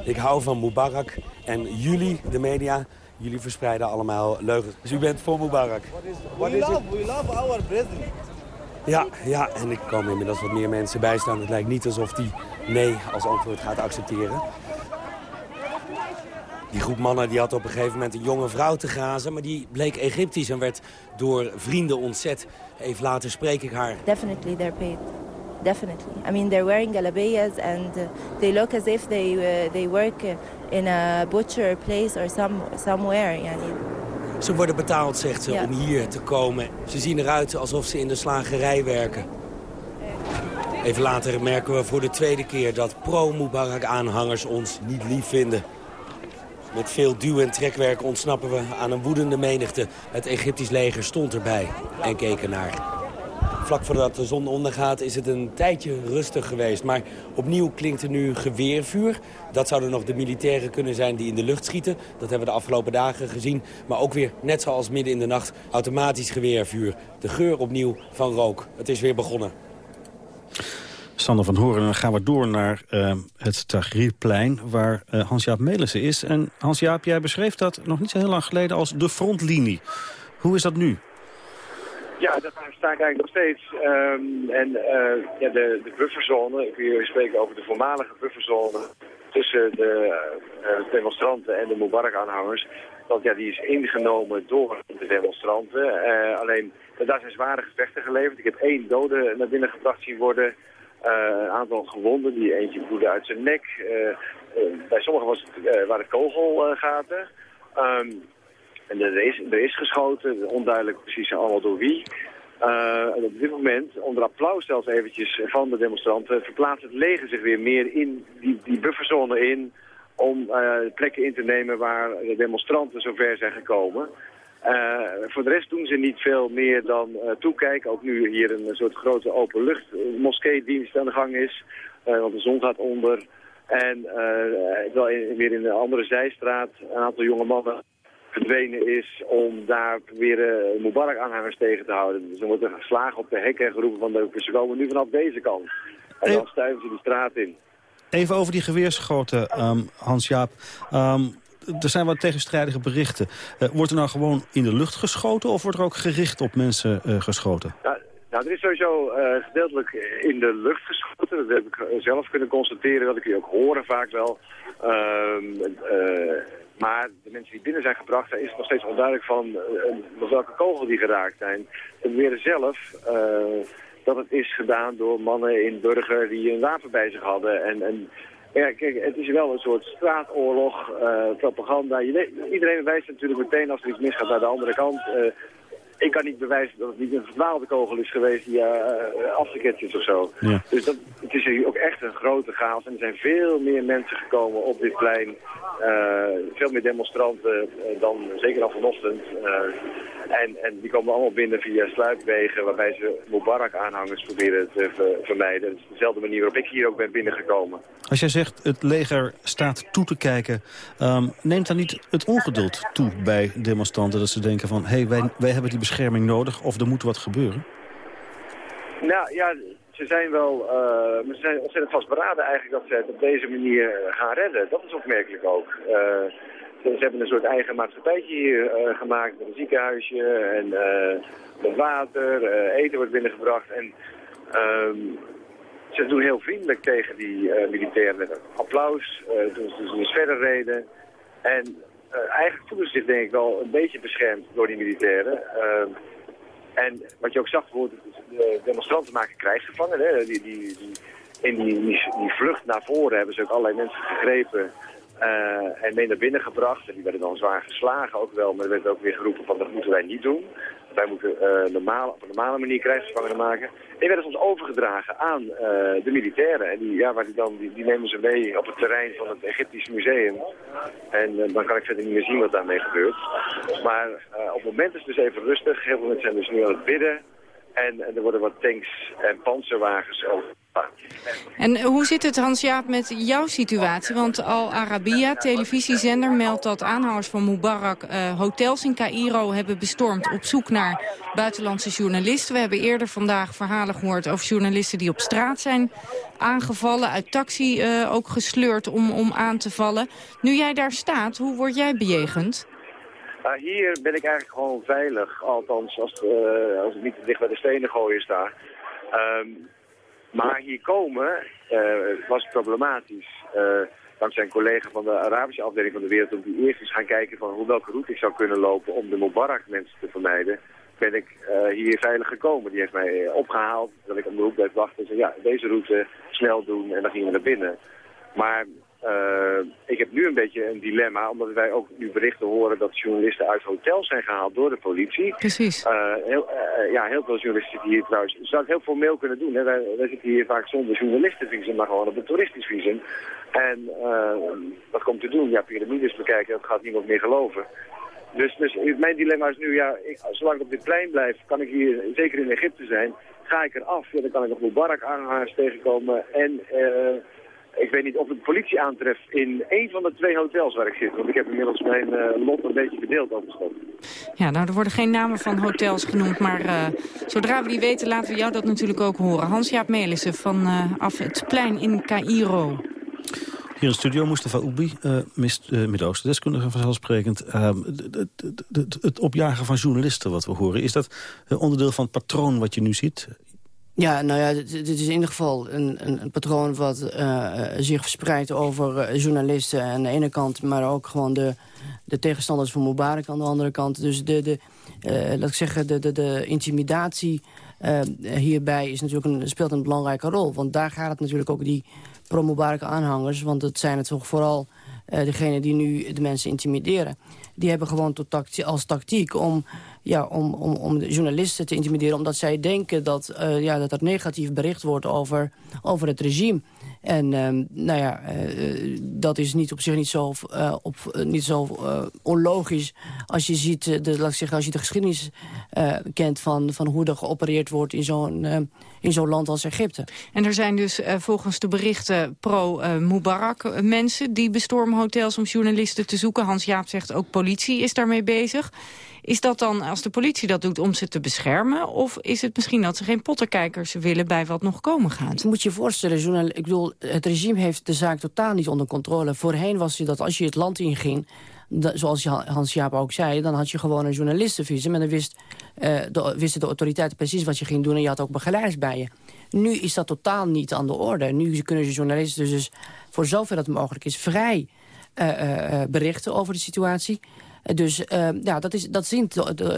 Ik hou van Mubarak en jullie, de media, Jullie verspreiden allemaal leugens. Dus u bent voor Mubarak. We love, we love our president. Ja, ja, en ik komen inmiddels wat meer mensen bijstaan. Het lijkt niet alsof die nee als antwoord gaat accepteren. Die groep mannen die had op een gegeven moment een jonge vrouw te grazen... maar die bleek Egyptisch en werd door vrienden ontzet. Even later spreek ik haar. Definitely they're paid. Definitely. I mean, they're wearing galabeyas and uh, they look as if they, uh, they work... Uh, in a butcher place or some, somewhere. Yani. Ze worden betaald, zegt ze, om hier te komen. Ze zien eruit alsof ze in de slagerij werken. Even later merken we voor de tweede keer dat pro-Mubarak-aanhangers ons niet lief vinden. Met veel duw- en trekwerk ontsnappen we aan een woedende menigte. Het Egyptisch leger stond erbij en keek naar. Vlak voordat de zon ondergaat is het een tijdje rustig geweest. Maar opnieuw klinkt er nu geweervuur. Dat zouden nog de militairen kunnen zijn die in de lucht schieten. Dat hebben we de afgelopen dagen gezien. Maar ook weer, net zoals midden in de nacht, automatisch geweervuur. De geur opnieuw van rook. Het is weer begonnen. Sander van Horen, dan gaan we door naar uh, het Tahrirplein... waar uh, Hans-Jaap Melissen is. En Hans-Jaap, jij beschreef dat nog niet zo heel lang geleden als de frontlinie. Hoe is dat nu? Ja, daar sta ik eigenlijk nog steeds. Um, en uh, ja, de, de bufferzone, ik wil hier spreken over de voormalige bufferzone tussen de demonstranten en de Mubarak-aanhangers. Want ja, die is ingenomen door de demonstranten. Alleen, daar zijn zware gevechten geleverd. Ik heb één dode naar binnen gebracht zien worden. Een aantal gewonden, die eentje bloedde uit zijn nek. bij sommigen was het, waren kogelgaten. Um, en er is, er is geschoten, onduidelijk precies allemaal door wie. Uh, op dit moment, onder applaus zelfs eventjes van de demonstranten, verplaatst het leger zich weer meer in die, die bufferzone in om plekken in te nemen waar de demonstranten zover zijn gekomen. Uh, voor de rest doen ze niet veel meer dan toekijken. Ook nu hier een soort grote openlucht moskeedienst aan de gang is. want de zon gaat onder. En uh, weer in een andere zijstraat een aantal jonge mannen verdwenen is om daar proberen Mubarak-aanhangers tegen te houden. Dus er wordt er geslagen op de hekken en geroepen van de, ze komen nu vanaf deze kant. En dan stuiven ze de straat in. Even over die geweerschoten, um, Hans-Jaap. Um, er zijn wat tegenstrijdige berichten. Uh, wordt er nou gewoon in de lucht geschoten of wordt er ook gericht op mensen uh, geschoten? Ja, nou, er is sowieso uh, gedeeltelijk in de lucht geschoten. Dat heb ik zelf kunnen constateren. Dat ik je ook horen vaak wel. Uh, maar de mensen die binnen zijn gebracht, daar is het nog steeds onduidelijk van uh, welke kogel die geraakt zijn. Ze beweren zelf dat het is gedaan door mannen in Burger die een wapen bij zich hadden. En, en ja, kijk, het is wel een soort straatoorlog, uh, propaganda. Je weet, iedereen wijst natuurlijk meteen als er iets misgaat naar de andere kant. Ik kan niet bewijzen dat het niet een verdwaalde kogel is geweest die uh, afgeketst is of zo. Ja. Dus dat, het is hier ook echt een grote chaos. En er zijn veel meer mensen gekomen op dit plein. Uh, veel meer demonstranten dan zeker dan vanochtend. en, en die komen allemaal binnen via sluipwegen waarbij ze Mubarak-aanhangers proberen te ver, vermijden. Dat is dezelfde manier waarop ik hier ook ben binnengekomen. Als jij zegt het leger staat toe te kijken, um, neemt dan niet het ongeduld toe bij demonstranten dat ze denken van hé, hey, wij, wij hebben die bescherming nodig of er moet wat gebeuren? Nou ja, ze zijn wel uh, ze zijn ontzettend vastberaden eigenlijk dat ze het op deze manier gaan redden. Dat is opmerkelijk ook. Uh, ze, hebben een soort eigen maatschappijtje hier gemaakt met een ziekenhuisje en met water, eten wordt binnengebracht. En ehm, ze doen heel vriendelijk tegen die militairen met applaus toen ze dus verder reden. En eigenlijk voelen ze zich denk ik wel een beetje beschermd door die militairen. Ehm, en wat je ook zag, de demonstranten maken krijgsgevangen. Hè? Die, die, die, in die, die, vlucht naar voren hebben ze ook allerlei mensen gegrepen uh, en mee naar binnen gebracht. En die werden dan zwaar geslagen ook wel, maar er werd ook weer geroepen van dat moeten wij niet doen. Wij moeten uh, op een normale manier krijgsgevangenen maken. En die werden soms overgedragen aan uh, de militairen. En die, ja, waar die, dan, die, nemen ze mee op het terrein van het Egyptisch museum. En dan kan ik verder niet meer zien wat daarmee gebeurt. Maar op het moment is het dus even rustig. Heel veel mensen zijn dus nu aan het bidden. En, en er worden wat tanks en panzerwagens over en hoe zit het, Hans-Jaap, met jouw situatie? Want Al Arabiya, televisiezender, meldt dat aanhangers van Mubarak... Uh, hotels in Cairo hebben bestormd op zoek naar buitenlandse journalisten. We hebben eerder vandaag verhalen gehoord over journalisten die op straat zijn aangevallen... uit taxi uh, ook gesleurd om, om aan te vallen. Nu jij daar staat, hoe word jij bejegend? Uh, hier ben ik eigenlijk gewoon veilig. Althans, als, uh, als ik niet te dicht bij de stenen gooien sta. Um, maar hier komen uh, was problematisch. Uh, dankzij een collega van de Arabische afdeling van de wereld... om die eerst eens gaan kijken van hoe welke route ik zou kunnen lopen... om de Mubarak mensen te vermijden, ben ik uh, hier veilig gekomen. Die heeft mij opgehaald, dat ik om de hoek bleef wachten. En zei, ja, deze route snel doen en dan gingen we naar binnen. Maar uh, ik heb nu een beetje een dilemma, omdat wij ook nu berichten horen dat journalisten uit hotels zijn gehaald door de politie. Precies. Uh, heel, uh, ja, heel veel journalisten die hier trouwens, zou het heel formeel kunnen doen. Hè. Wij, wij zitten hier vaak zonder journalistenvisum, maar gewoon op een toeristisch visum. En wat komt te doen? Ja, piramides bekijken, dat gaat niemand meer geloven. Dus, dus mijn dilemma is nu, ja, ik, zolang ik op dit plein blijf, kan ik hier zeker in Egypte zijn. Ga ik eraf, ja, dan kan ik nog Mubarak aanhangers tegenkomen en ik weet niet of ik de politie aantref in een van de twee hotels waar ik zit. Want ik heb inmiddels mijn uh, lot een beetje verdeeld overschot. Ja, nou, er worden geen namen van hotels genoemd. Maar uh, zodra we die weten, laten we jou dat natuurlijk ook horen. Hans-Jaap Melissen van uh, af het plein in Cairo. Hier in de studio Mustafa Oubi, uh, Midden-Oosten deskundige vanzelfsprekend. Uh, het opjagen van journalisten wat we horen, is dat onderdeel van het patroon wat je nu ziet? Ja, nou ja, dit, is in ieder geval een, een, een patroon wat uh, zich verspreidt over uh, journalisten aan de ene kant, maar ook gewoon de, de tegenstanders van Mubarak aan de andere kant. Dus de, de, laat ik zeggen, de, de, de intimidatie hierbij is natuurlijk een, speelt een belangrijke rol. Want daar gaat het natuurlijk ook die pro-Mubarak aanhangers, want het zijn het toch vooral degenen die nu de mensen intimideren. Die hebben gewoon tot als tactiek om ja, om, om, om de journalisten te intimideren... omdat zij denken dat, uh, ja, dat er negatief bericht wordt over, over het regime. En uh, nou ja, uh, dat is niet op zich niet zo, op, niet zo onlogisch... als je, ziet de, laat ik zeggen, als je de geschiedenis kent van, van hoe er geopereerd wordt... in zo'n in zo'n land als Egypte. En er zijn dus volgens de berichten pro-Mubarak mensen... die bestormen hotels om journalisten te zoeken. Hans-Jaap zegt ook politie is daarmee bezig. Is dat dan, als de politie dat doet, om ze te beschermen? Of is het misschien dat ze geen potterkijkers willen bij wat nog komen gaat? Moet je voorstellen, journal, ik bedoel, het regime heeft de zaak totaal niet onder controle. Voorheen was het dat als je het land inging zoals Hans-Jaap ook zei, dan had je gewoon een journalistenvisum... en dan wist, uh, de, wisten de autoriteiten precies wat je ging doen... en je had ook begeleiders bij je. Nu is dat totaal niet aan de orde. Nu kunnen de journalisten dus voor zover dat mogelijk is vrij uh, uh, berichten over de situatie... Dus uh, ja, dat, is, dat zien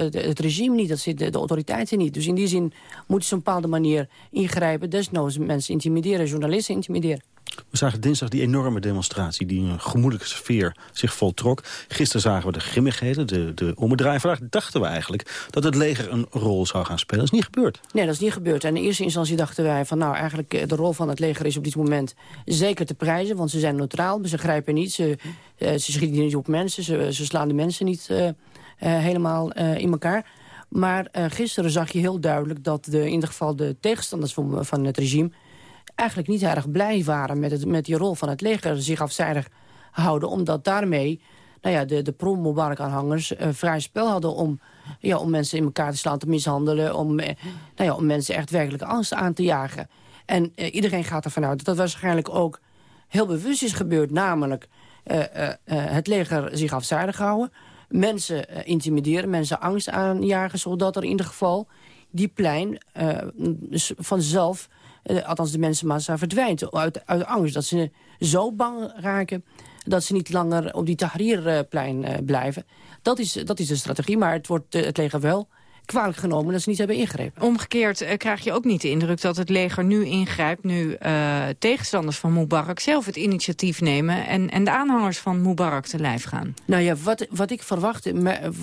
het regime niet, dat zien de, de, autoriteiten niet. Dus in die zin moeten ze op een bepaalde manier ingrijpen. Desnoods mensen intimideren, journalisten intimideren. We zagen dinsdag die enorme demonstratie die in een gemoedelijke sfeer zich voltrok. Gisteren zagen we de grimmigheden, de, de ommedraai. Vandaag dachten we eigenlijk dat het leger een rol zou gaan spelen. Dat is niet gebeurd. Nee, dat is niet gebeurd. En in eerste instantie dachten wij van nou eigenlijk eh, de rol van het leger is op dit moment zeker te prijzen. Want ze zijn neutraal, ze grijpen niet, ze, uh, ze schieten niet op mensen, ze, ze slaan de mensen niet uh, helemaal in elkaar. Maar gisteren zag je heel duidelijk dat de, in ieder geval de tegenstanders van het regime eigenlijk niet erg blij waren met, het, met die rol van het leger. Zich afzijdig houden, omdat daarmee nou ja, de, de pro-Mubarak-aanhangers uh, vrij spel hadden om, ja, om mensen in elkaar te slaan, te mishandelen. Om, eh, nou ja, om mensen echt werkelijk angst aan te jagen. En uh, iedereen gaat ervan uit dat dat waarschijnlijk ook heel bewust is gebeurd. Namelijk het leger zich afzijdig houden. Mensen intimideren, mensen angst aanjagen. Zodat er in ieder geval die plein vanzelf uh, althans de mensenmassa verdwijnt uit, uit angst. Dat ze zo bang raken dat ze niet langer op die Tahrirplein uh, blijven. Dat is, dat is de strategie, maar het wordt uh, het leger wel kwalijk genomen dat ze niet hebben ingrepen. Omgekeerd krijg je ook niet de indruk dat het leger nu ingrijpt... nu uh, tegenstanders van Mubarak zelf het initiatief nemen... En, en de aanhangers van Mubarak te lijf gaan. Nou ja, wat, wat ik verwacht...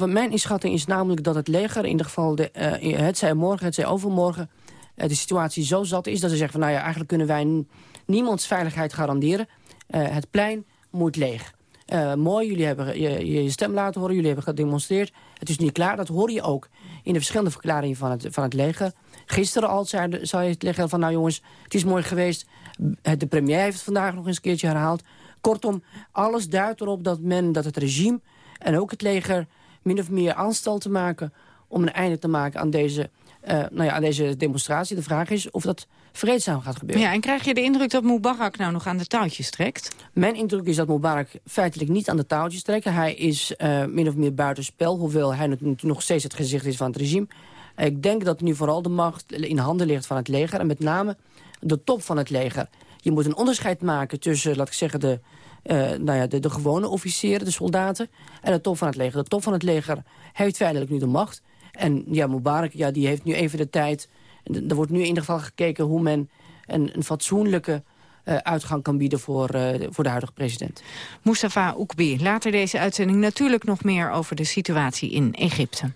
Mijn inschatting is namelijk dat het leger in ieder geval... De, uh, het zij morgen, het zij overmorgen de situatie zo zat is dat ze zeggen van... nou ja, eigenlijk kunnen wij niemands veiligheid garanderen. Uh, het plein moet leeg. Uh, mooi, jullie hebben je, je, stem laten horen, jullie hebben gedemonstreerd. Het is niet klaar, dat hoor je ook in de verschillende verklaringen van het, van het leger. Gisteren al zei, zei het leger van, nou jongens, het is mooi geweest. De premier heeft het vandaag nog eens een keertje herhaald. Kortom, alles duidt erop dat men, dat het regime en ook het leger... min of meer aanstal te maken om een einde te maken aan deze nou ja, aan deze demonstratie. De vraag is of dat vreedzaam gaat gebeuren. Ja, en krijg je de indruk dat Mubarak nou nog aan de touwtjes trekt? Mijn indruk is dat Mubarak feitelijk niet aan de touwtjes trekt. Hij is uh, min of meer buitenspel, hoewel hij nog steeds het gezicht is van het regime. Ik denk dat nu vooral de macht in handen ligt van het leger... en met name de top van het leger. Je moet een onderscheid maken tussen, laat ik zeggen... de, uh, nou ja, de, de gewone officieren, de soldaten... en de top van het leger. De top van het leger heeft feitelijk nu de macht... En ja, Mubarak ja, die heeft nu even de tijd... Er wordt nu in ieder geval gekeken hoe men een, een fatsoenlijke uh, uitgang kan bieden voor, uh, voor de huidige president. Mustafa Oekbi, later deze uitzending natuurlijk nog meer over de situatie in Egypte.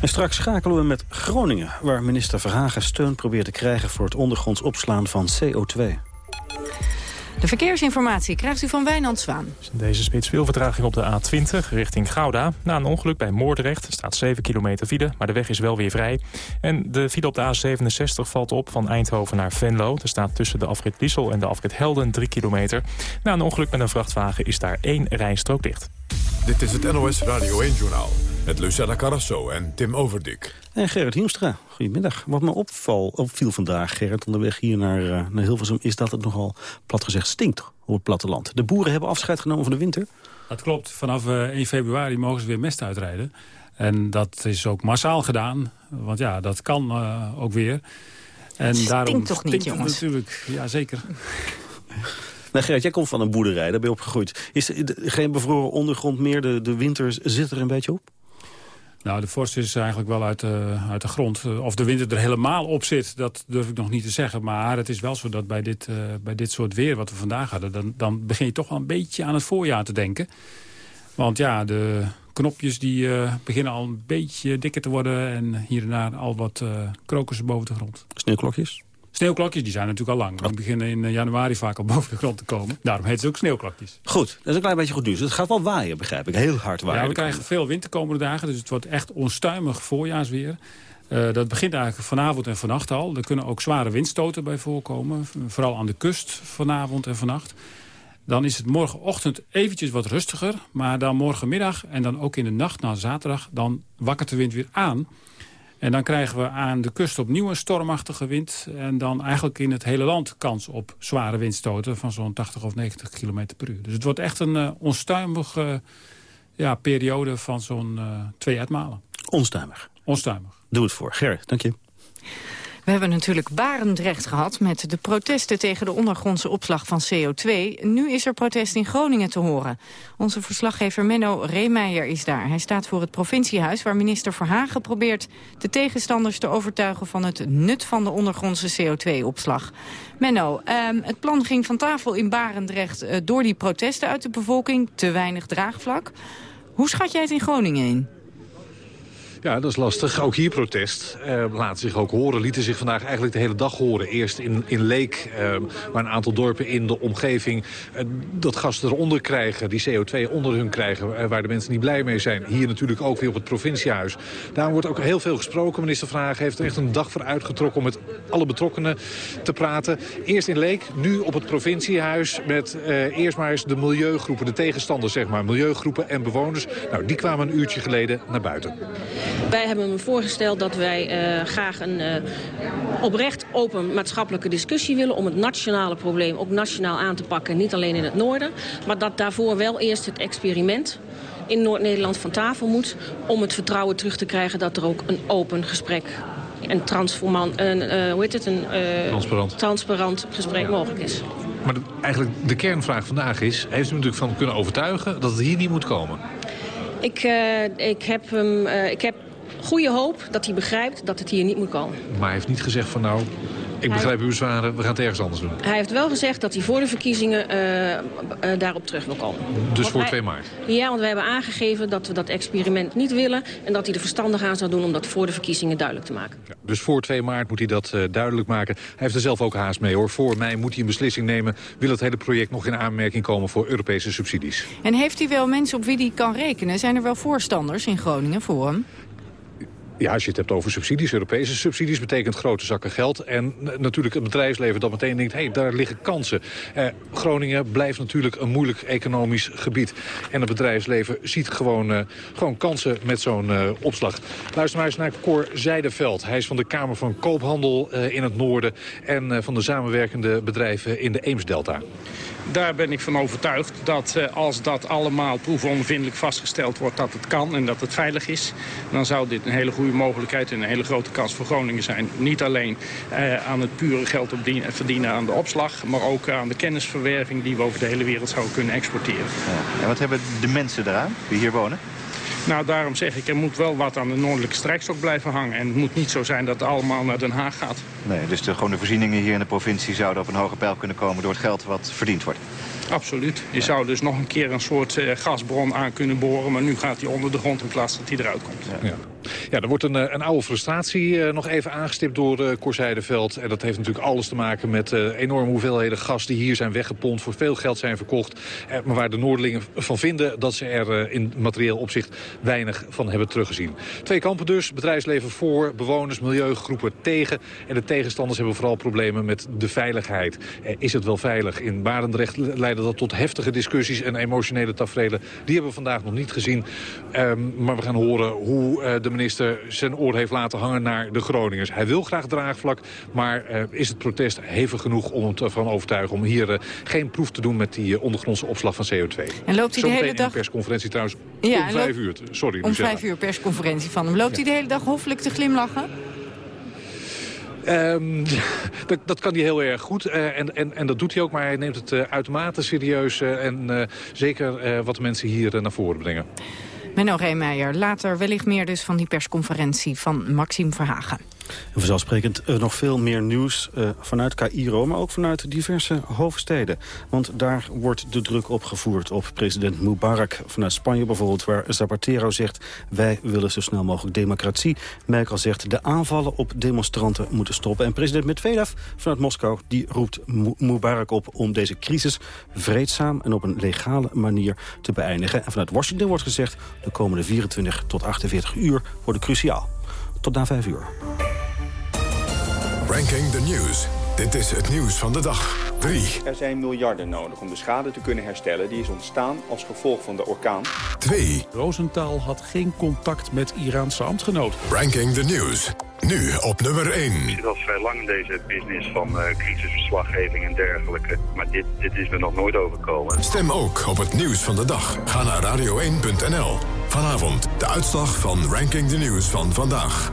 En straks schakelen we met Groningen, waar minister Verhagen steun probeert te krijgen voor het ondergronds opslaan van CO2. De verkeersinformatie krijgt u van Wijnand Zwaan. Deze spits veel vertraging op de A20 richting Gouda. Na een ongeluk bij Moordrecht staat 7 kilometer file, maar de weg is wel weer vrij. En de file op de A67 valt op van Eindhoven naar Venlo. Er staat tussen de afrit Liesel en de afrit Helden 3 kilometer. Na een ongeluk met een vrachtwagen is daar één rijstrook dicht. Dit is het NOS Radio 1-journaal met Lucella Carrasso en Tim Overdik. En Gerrit Hiemstra, goedemiddag. Wat me opval, opviel vandaag, Gerrit, onderweg hier naar, uh, naar Hilversum... is dat het nogal, plat gezegd, stinkt op het platteland. De boeren hebben afscheid genomen van de winter. Dat klopt. Vanaf uh, 1 februari mogen ze weer mest uitrijden. En dat is ook massaal gedaan. Want ja, dat kan uh, ook weer. En stinkt daarom toch niet, jongens? natuurlijk. Ja, zeker. Nou Gerrit, jij komt van een boerderij, daar ben je opgegroeid. Is er geen bevroren ondergrond meer? De, de winter zit er een beetje op? Nou, de vorst is eigenlijk wel uit de, uit de grond. Of de winter er helemaal op zit, dat durf ik nog niet te zeggen. Maar het is wel zo dat bij dit, uh, bij dit soort weer wat we vandaag hadden... Dan, dan begin je toch wel een beetje aan het voorjaar te denken. Want ja, de knopjes die uh, beginnen al een beetje dikker te worden... en hier en daar al wat uh, krokussen boven de grond. Sneeuwklokjes? Sneeuwklokjes die zijn natuurlijk al lang. Die beginnen in eh, januari vaak al boven de grond te komen. Daarom heet het ook sneeuwklokjes. Goed, dat is een klein beetje goed nieuws. Het gaat wel waaien, begrijp ik. Heel hard waaien. Ja, we krijgen veel wind de komende dagen. Dus het wordt echt onstuimig voorjaarsweer. Uh, dat begint eigenlijk vanavond en vannacht al. Er kunnen ook zware windstoten bij voorkomen. Vooral aan de kust vanavond en vannacht. Dan is het morgenochtend eventjes wat rustiger. Maar dan morgenmiddag en dan ook in de nacht na zaterdag... dan wakkert de wind weer aan. En dan krijgen we aan de kust opnieuw een stormachtige wind. En dan eigenlijk in het hele land kans op zware windstoten... van zo'n 80 of 90 km per uur. Dus het wordt echt een uh, onstuimige ja, periode van zo'n uh, twee uitmalen. Onstuimig? Onstuimig. Doe het voor. Ger, dank je. We hebben natuurlijk Barendrecht gehad met de protesten tegen de ondergrondse opslag van CO2. Nu is er protest in Groningen te horen. Onze verslaggever Menno Reemeijer is daar. Hij staat voor het provinciehuis waar minister Verhagen probeert de tegenstanders te overtuigen van het nut van de ondergrondse CO2-opslag. Menno, ehm, het plan ging van tafel in Barendrecht uh, door die protesten uit de bevolking. Te weinig draagvlak. Hoe schat jij het in Groningen in? Ja, dat is lastig. Ook hier protest. Uh, laten zich ook horen. Lieten zich vandaag eigenlijk de hele dag horen. Eerst in, in Leek, uh, waar een aantal dorpen in de omgeving uh, dat gas eronder krijgen. Die CO2 onder hun krijgen, waar de mensen niet blij mee zijn. Hier natuurlijk ook weer op het provinciehuis. Daar wordt ook heel veel gesproken. Minister Vragen heeft er echt een dag voor uitgetrokken om met alle betrokkenen te praten. Eerst in Leek, nu op het provinciehuis met eerst maar eens de milieugroepen, de tegenstanders zeg maar. Milieugroepen en bewoners. Nou, die kwamen een uurtje geleden naar buiten. Wij hebben me voorgesteld dat wij uh, graag een uh, oprecht open maatschappelijke discussie willen... om het nationale probleem ook nationaal aan te pakken, niet alleen in het noorden. Maar dat daarvoor wel eerst het experiment in Noord-Nederland van tafel moet... om het vertrouwen terug te krijgen dat er ook een open gesprek een, transformant, een, uh, hoe heet het, een transparant. transparant gesprek ja. mogelijk is. Maar de, eigenlijk de kernvraag vandaag is... heeft u natuurlijk van kunnen overtuigen dat het hier niet moet komen? Ik, uh, ik, heb, hem, uh, ik heb goede hoop dat hij begrijpt dat het hier niet moet komen. Maar hij heeft niet gezegd van nou, ik begrijp uw bezwaren, we gaan het ergens anders doen. Hij heeft wel gezegd dat hij voor de verkiezingen uh, uh, daarop terug wil komen. Dus want voor hij, 2 maart? Ja, want wij hebben aangegeven dat we dat experiment niet willen... en dat hij er verstandig aan zou doen om dat voor de verkiezingen duidelijk te maken. Ja, dus voor 2 maart moet hij dat uh, duidelijk maken. Hij heeft er zelf ook haast mee hoor. Voor mei moet hij een beslissing nemen. Wil het hele project nog in aanmerking komen voor Europese subsidies. En heeft hij wel mensen op wie hij kan rekenen? Zijn er wel voorstanders in Groningen voor hem? Ja, als je het hebt over subsidies, Europese subsidies... betekent grote zakken geld. En natuurlijk het bedrijfsleven dat meteen denkt... hé, hey, daar liggen kansen. Eh, Groningen blijft natuurlijk een moeilijk economisch gebied. En het bedrijfsleven ziet gewoon, uh, gewoon kansen met zo'n uh, opslag. Luister maar eens naar Cor Zijdeveld. Hij is van de Kamer van Koophandel uh, in het noorden... en van de samenwerkende bedrijven in de Eemsdelta. Daar ben ik van overtuigd dat uh, als dat allemaal proefondervindelijk vastgesteld wordt dat het kan en dat het veilig is, dan zou dit een hele goede mogelijkheid en een hele grote kans voor Groningen zijn. Niet alleen uh, aan het pure geld verdienen aan de opslag, maar ook aan de kennisverwerving die we over de hele wereld zouden kunnen exporteren. Ja. En wat hebben de mensen eraan die hier wonen? Nou, daarom zeg ik, er moet wel wat aan de noordelijke strijkstok blijven hangen. En het moet niet zo zijn dat het allemaal naar Den Haag gaat. Nee, dus de, gewoon de voorzieningen hier in de provincie zouden op een hoger pijl kunnen komen... door het geld wat verdiend wordt. Absoluut. Je zou dus nog een keer een soort uh, gasbron aan kunnen boren... maar nu gaat hij onder de grond in plaats dat hij eruit komt. Ja. Ja. Er wordt een, een oude frustratie uh, nog even aangestipt door uh, Corseideveld. En dat heeft natuurlijk alles te maken met enorme hoeveelheden gas... die hier zijn weggepompt, voor veel geld zijn verkocht. Maar waar de Noordelingen van vinden dat ze er in materieel opzicht... weinig van hebben teruggezien. Twee kampen dus, bedrijfsleven voor, bewoners, milieugroepen tegen. En de tegenstanders hebben vooral problemen met de veiligheid. is het wel veilig? In Barendrecht leidde dat tot heftige discussies en emotionele tafereelen. Die hebben we vandaag nog niet gezien. Um, maar we gaan horen hoe de minister zijn oor heeft laten hangen naar de Groningers. Hij wil graag draagvlak, maar uh, is het protest hevig genoeg om hem ervan overtuigen... om hier uh, geen proef te doen met die ondergrondse opslag van CO2. En loopt hij de hele dag... persconferentie trouwens ja, om vijf uur. Sorry, om vijf uur persconferentie van hem. Loopt hij de hele dag hoffelijk te glimlachen? Um, dat, dat, kan hij heel erg goed uh, en, en, en, dat doet hij ook, maar hij neemt het uh, uitermate serieus uh, en zeker wat de mensen hier naar voren brengen. Menno Reemeijer, later wellicht meer dus van die persconferentie van Maxime Verhagen. En vanzelfsprekend uh, nog veel meer nieuws uh, vanuit Cairo, maar ook vanuit diverse hoofdsteden. Want daar wordt de druk opgevoerd op president Mubarak. Vanuit Spanje bijvoorbeeld, waar Zapatero zegt... wij willen zo snel mogelijk democratie. Merkel zegt de aanvallen op demonstranten moeten stoppen. En president Medvedev vanuit Moskou die roept Mubarak op... om deze crisis vreedzaam en op een legale manier te beëindigen. En vanuit Washington wordt gezegd... de komende 24 tot 48 uur worden cruciaal. Tot na 5 uur. Ranking the News. Dit is het nieuws van de dag. 3. Er zijn miljarden nodig om de schade te kunnen herstellen... die is ontstaan als gevolg van de orkaan. 2. Rosenthal had geen contact met Iraanse ambtgenoten. Ranking the News. Nu op nummer 1. Ik zit al vrij lang in deze business van uh, crisisverslaggeving en dergelijke. Maar dit, dit is me nog nooit overkomen. Stem ook op het nieuws van de dag. Ga naar radio1.nl. Vanavond de uitslag van Ranking the News van vandaag.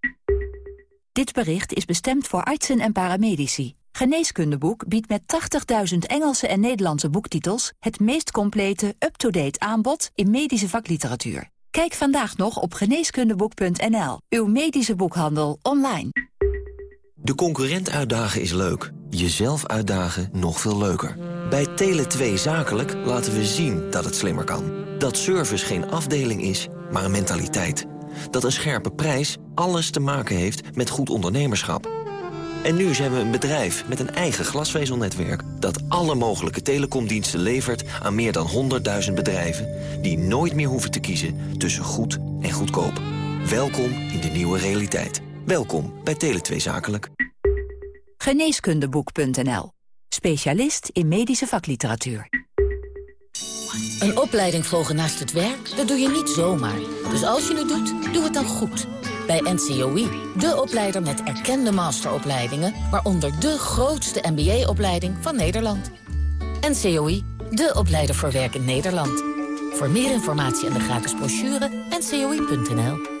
Dit bericht is bestemd voor artsen en paramedici. Geneeskundeboek biedt met 80.000 Engelse en Nederlandse boektitels... het meest complete, up-to-date aanbod in medische vakliteratuur. Kijk vandaag nog op geneeskundeboek.nl. Uw medische boekhandel online. De concurrent uitdagen is leuk. Jezelf uitdagen nog veel leuker. Bij Tele2 Zakelijk laten we zien dat het slimmer kan. Dat service geen afdeling is, maar een mentaliteit. Dat een scherpe prijs alles te maken heeft met goed ondernemerschap. En nu zijn we een bedrijf met een eigen glasvezelnetwerk... dat alle mogelijke telecomdiensten levert aan meer dan 100.000 bedrijven... die nooit meer hoeven te kiezen tussen goed en goedkoop. Welkom in de nieuwe realiteit. Welkom bij Tele2 Zakelijk. Geneeskundeboek.nl. Specialist in medische vakliteratuur. Een opleiding volgen naast het werk, dat doe je niet zomaar. Dus als je het doet, doe het dan goed. Bij NCOI, de opleider met erkende masteropleidingen... waaronder de grootste MBA-opleiding van Nederland. NCOI, de opleider voor werk in Nederland. Voor meer informatie en de gratis brochure, ncoi.nl.